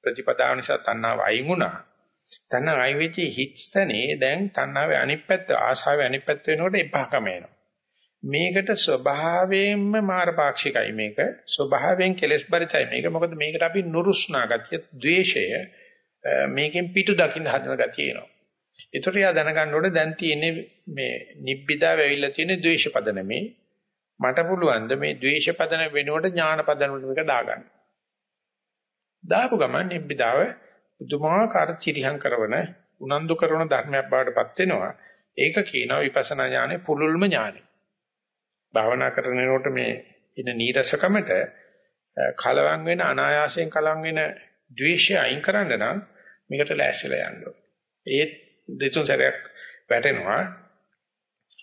ප්‍රතිපදාව නිසා තණ්හාව අයින් වුණා. තණ්හාව අයින් වෙච්ච හිත්ස්තනේ දැන් තණ්හාවේ අනිත් පැත්ත ආශාවේ අනිත් පැත්ත වෙනකොට එපහකම එනවා. මේකට ස්වභාවයෙන්ම මාරපාක්ෂිකයි මේක. ස්වභාවයෙන් කෙලෙස් බරිතයි මේක. මොකද මේකට අපි නුරුස්නා ගතිය, ද්වේෂය මේකෙන් පිටු දකින්න හදන ගතිය එනවා. ඒතර යා දැනගන්න ඕනේ දැන් තියෙන්නේ මේ නිබ්බිදා වෙවිලා තියෙන ද්වේෂ පදනමේ මට පුළුවන් ද මේ ද්වේෂ පදන වෙනුවට ඥාන පදනමට මේක දාගන්න. දාපු ගමන් නිබ්බිදාව පුදුමාකාර චිරිහං කරන උනන්දු කරන ධර්මයක් බවට පත් වෙනවා. ඒක කියනවා විපස්සනා ඥානෙ පුලුල්ම ඥානෙ. භාවනා කරනකොට මේ ඉන නීරසකමට කලවම් වෙන අනායාසයෙන් කලවම් වෙන ද්වේෂය අයින් කරන්න නම් මේකට ලෑස්තිලා යන්න ඕනේ. ඒ දෙතුන් සැරයක් වැටෙනවා.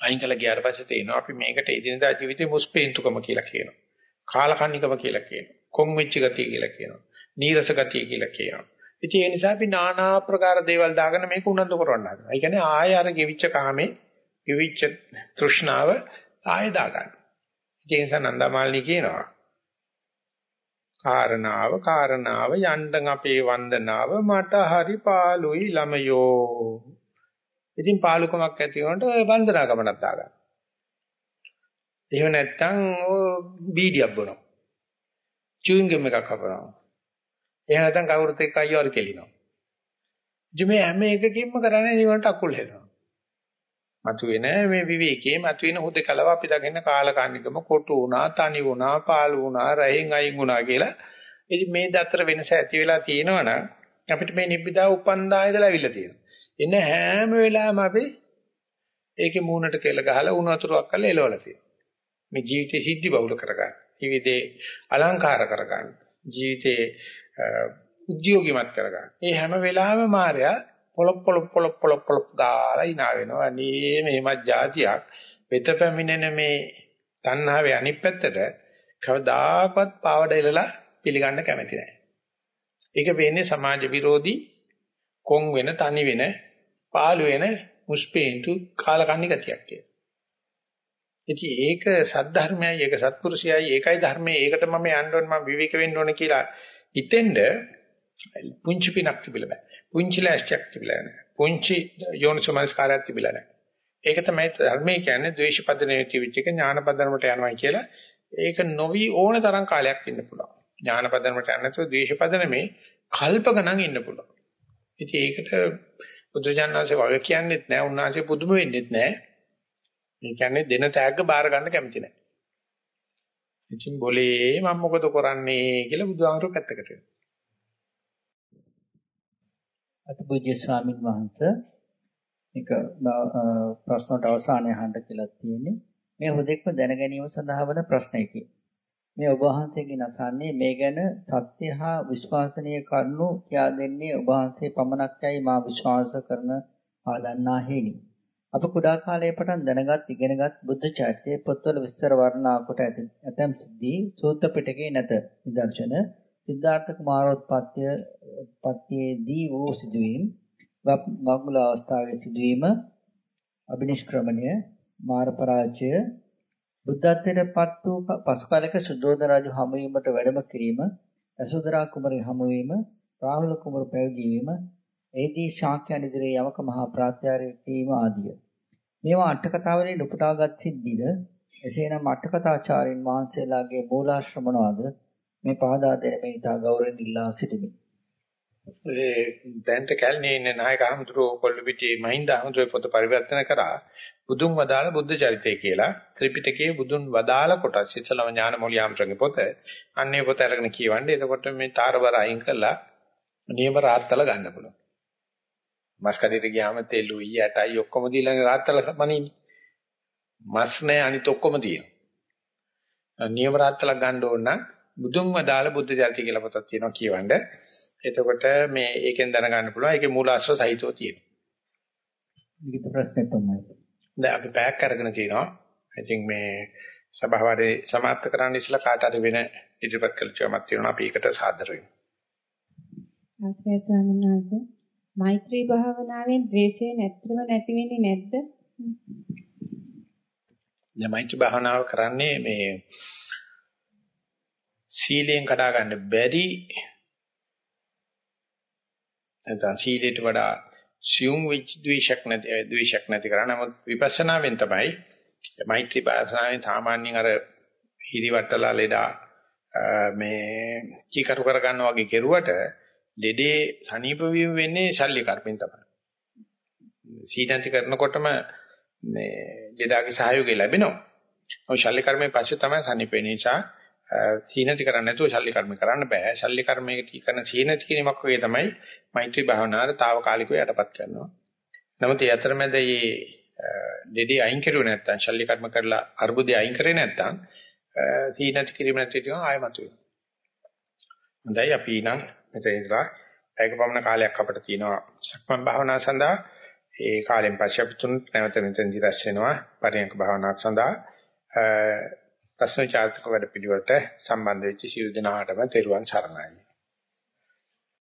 අයින් කළා ගියාට පස්සේ තේනවා අපි මේකට එදිනදා ජීවිතේ මුස්පේන්තුකම කියලා කියනවා. කාලකන්නිකම කියලා කියනවා. කොන් වෙච්ච ගතිය කියලා කියනවා. නීරස ගතිය කියලා කියනවා. ඉතින් ඒ නිසා අපි নানা ආකාර දේවල් දාගෙන මේක උනන්දු කරවන්න හදනවා. ඒ කියන්නේ ආය අර ගෙවිච්ච කාමේ, ගෙවිච්ච තෘෂ්ණාව ආය දාගන්න. ඒ නිසා නන්දමාලිනී කියනවා කාරණාව කාරණාව යණ්ඩන් අපේ වන්දනාව මට හරි පාළුයි ළමයෝ ඉතින් පාලුකමක් ඇති වුණොත් ඔය වන්දනා ගමනක් දාගන්න. එහෙම නැත්නම් ඔය බීඩියක් බොනවා. චුවින් ගම් එකක් හපනවා. එහෙම නැත්නම් කවුරුත් එක්ක අයියවල් කෙලිනවා. ඉතින් මේ හැම එකකින්ම කරන්නේ නිවනට අකුල් හෙලනවා. මතුවෙන මේ විවේකයේ මතුවෙන හුදකලව අපි දකින්න කාලකන්නිකම කොටු වුණා, තනි වුණා, පාළු වුණා, රහෙන් අයින් වුණා කියලා. ඉතින් මේ දතර වෙනස ඇති වෙලා තියෙනවනම් අපිට මේ නිබ්බිදා උපන්දා ඉඳලා ඇවිල්ලා තියෙනවා. එන්න හැම වෙලාවෙම අපි ඒකේ මූණට කෙල ගහලා උණු වතුරක් කරලා එලවලා තියෙනවා. මේ ජීවිතේ සිද්ධි බහුල කරගන්න. ජීවිතේ අලංකාර කරගන්න. ජීවිතේ උද්‍යෝගිමත් කරගන්න. මේ හැම වෙලාවෙම මායя පොලොප් පොලොප් පොලොප් පොලොප් පොලොප් ගාලා ඉනා වෙනවා. අනේ මේමත් જાතියක් වෙත පැමිණෙන මේ තණ්හාවේ අනිත් පැත්තට කවදාකවත් පාවඩ එලලා පිළිගන්න කැමති නැහැ. ඒක වෙන්නේ සමාජ විරෝධී කොන් වෙන තනි වෙන පාළු වෙන මුස්පේන්තු කාලකන්ණි ගතියක් කියලා. ඉතින් ඒක සද්ධර්මයයි ඒක සත්පුරුෂයයි ඒකයි ධර්මයේ ඒකට මම යන්න ඕන මම විවේක වෙන්න ඕන කියලා හිතෙන්ද පුංචි පිනක් තිබිලා බෑ. පුංචි ලෑස්තියක් තිබිලා නැහැ. පුංචි යෝනිසමස්කාරයක් තිබිලා නැහැ. ඒක තමයි ධර්මයේ කියන්නේ ද්වේෂපදනේ තිවිච්ච එක ඥානපදනමට යනවා කියලා. ඒක නොවි ඕන තරම් කාලයක් ඉන්න පුළුවන්. ඥානපදනමට යන්නේ නැතුව ද්වේෂපදනමේ කල්ප ගණන් ඉන්න පුළුවන්. ඉතින් ඒකට බුදුජානනාංශය වගේ කියන්නේත් නැහැ. උන්වහන්සේ පුදුම වෙන්නේත් නැහැ. ඒ කියන්නේ දෙන තෑග්ග බාර ගන්න කැමති නැහැ. ඉතින් બોලේ මම මොකද කරන්නේ කියලා බුදුහාමුදුරුවෝ පැත්තකට වෙනවා. අතිපූජ්‍ය ස්වාමින් වහන්සේ එක ප්‍රශ්නට අවසානයේ අහන්න කියලා තියෙන්නේ මේ හුදෙක්ම දැන ගැනීම සඳහා වන ප්‍රශ්නයකි. මේ ඔබ වහන්සේගෙන් අසන්නේ මේ ගැන සත්‍ය හා විශ්වාසනීය කරුණු කියා දෙන්නේ ඔබ වහන්සේ පමණක්යයි මා විශ්වාස කරන ආදන්නා හේනි. අප කුඩා කාලයේ පටන් දැනගත් ඉගෙනගත් බුද්ධ චරිතයේ පොත්වල විස්තර වර්ණනා කොට ඇති ඇතම් සිද්ධි සූත්‍ර පිටකේ නැත. නිදර්ශන සිද්ධාර්ථ කුමාරෝත්පත්ය පත්‍යයේදී වූ සිදුවීම් මග්ගල අවස්ථාවේ සිදුවීම අබිනිෂ්ක්‍රමණය මාර පරාජය බුද්ධත්වයට පත් වූ පසු කාලයක සුද්ධෝදන රජු හමු වීමට වැඩම කිරීම යසෝදරා කුමරිය හමු වීම රාහුල කුමරු පැවිදි වීම එහිදී ශාක්‍යයන් ඉදිරියේ යමක මහා ප්‍රාත්‍යාරය කීම ආදිය. මේවා අට කතාවලින් උපුටාගත් සිද්ධිද? එසේනම් අට කතාචාරින් වහන්සේලාගේ මූලාශ්‍රම මොනවාද මේ පහදා දෙන මේ ඉතා ගෞරවයෙන් ඉල්ලා සිටිමි. ඒ දැන්ට කැලණියේ ඉන්න නායක අහමුදුරෝ කොල්ලපිටියේ මහින්ද අහමුදුරේ පොත පරිවර්තන කරා බුදුන් වදාළ බුද්ධ චරිතය කියලා ත්‍රිපිටකයේ බුදුන් වදාළ කොටස් ඉස්සලම ඥානමෝලි ආමරගේ පොත අන්නේ පොත අරගෙන කියවන්නේ එතකොට මේ තාරබර අයින් කළා නියම රාත්තල ගන්න පුළුවන්. මස් කඩේට ගියාම තෙලුයි යටයි ඔක්කොම දීලා රාත්තල මනින්නේ. මස් නැහැ අනිත් ඔක්කොම තියෙනවා. නියම රාත්තලක් ගන්න ඕන නම් බුදුන් වදාළ බුද්ධ චරිතය කියලා පොතක් තියෙනවා කියවන්න. එතකොට මේ ඒකෙන් දැනගන්න පුළුවන් ඒකේ මූලාශ්‍ර සහිතව තියෙනවා. ලිඛිත ප්‍රශ්නේ තමයි. දැන් අපි පැයක් අරගෙන තිනවා. ඉතින් මේ සභාවේ සමාප්ත කරන්න ඉස්සලා කාට හරි වෙන ඉදිරිපත් කළ චමත් තියෙනවා අපි ඒකට සාදර වෙමු. ආශ්‍රය ස්වාමීන් වහන්සේ මෛත්‍රී භාවනාවෙන් ද්වේෂය නැත්තරම නැති වෙන්නේ නැද්ද? දැන් මෛත්‍රී භාවනාව කරන්නේ මේ සීලයෙන් කඩා ගන්න බැරි නැත්නම් සීලයට වඩා සියුම් වෙච්ච ද්වේෂයක් නැති ද්වේෂයක් නැති කරා නමුත් විපස්සනාවෙන් තමයි මෛත්‍රී භාවනාවෙන් සාමාන්‍යයෙන් අර හිරිවට්ටලා ලෙඩා මේ චීකරු කර ගන්නවා වගේ කෙරුවට ලෙඩේ සනීප වීම වෙන්නේ ශල්්‍ය කර්මෙන් තමයි. සීනන්ති කරනකොටම මේ ලෙඩාගේ සහයෝගය ලැබෙනවා. ඔය ශල්්‍ය කර්මයෙන් පස්සේ තමයි සනීප වෙන්නේ. නිසා සීනති කරන්නේ නැතුව ශල්්‍ය කර්ම කරන්න බෑ. ශල්්‍ය කර්මයේ කරන සීනති කිරීමක් වගේ තමයි මෛත්‍රී භාවනාවේ తాවකාලිකව යටපත් කරනවා. නමුත් ඒ අතරමැද මේ දෙඩි අයින් කරුවේ නැත්නම් ශල්්‍ය කර්ම කරලා අර්බුදේ අයින් කරේ නැත්නම් සීනති කිරීම නැති ටික ආයමතු වෙනවා. හොඳයි අපි නම් මෙතන ඉඳලා ඒක පමණ කාලයක් අපිට තියෙනවා සක්මන් භාවනාව සඳහා ඒ කාලෙන් පස්සේ අපි තුන් නැවත මෙතනදි රැස් වෙනවා පරියන්ක භාවනාවක් සඳහා ප්‍රශ්න චාරිත්‍රක වැඩ පිළිවෙලට සම්බන්ධ වෙච්ච සියලු දෙනාටම තෙරුවන් සරණයි.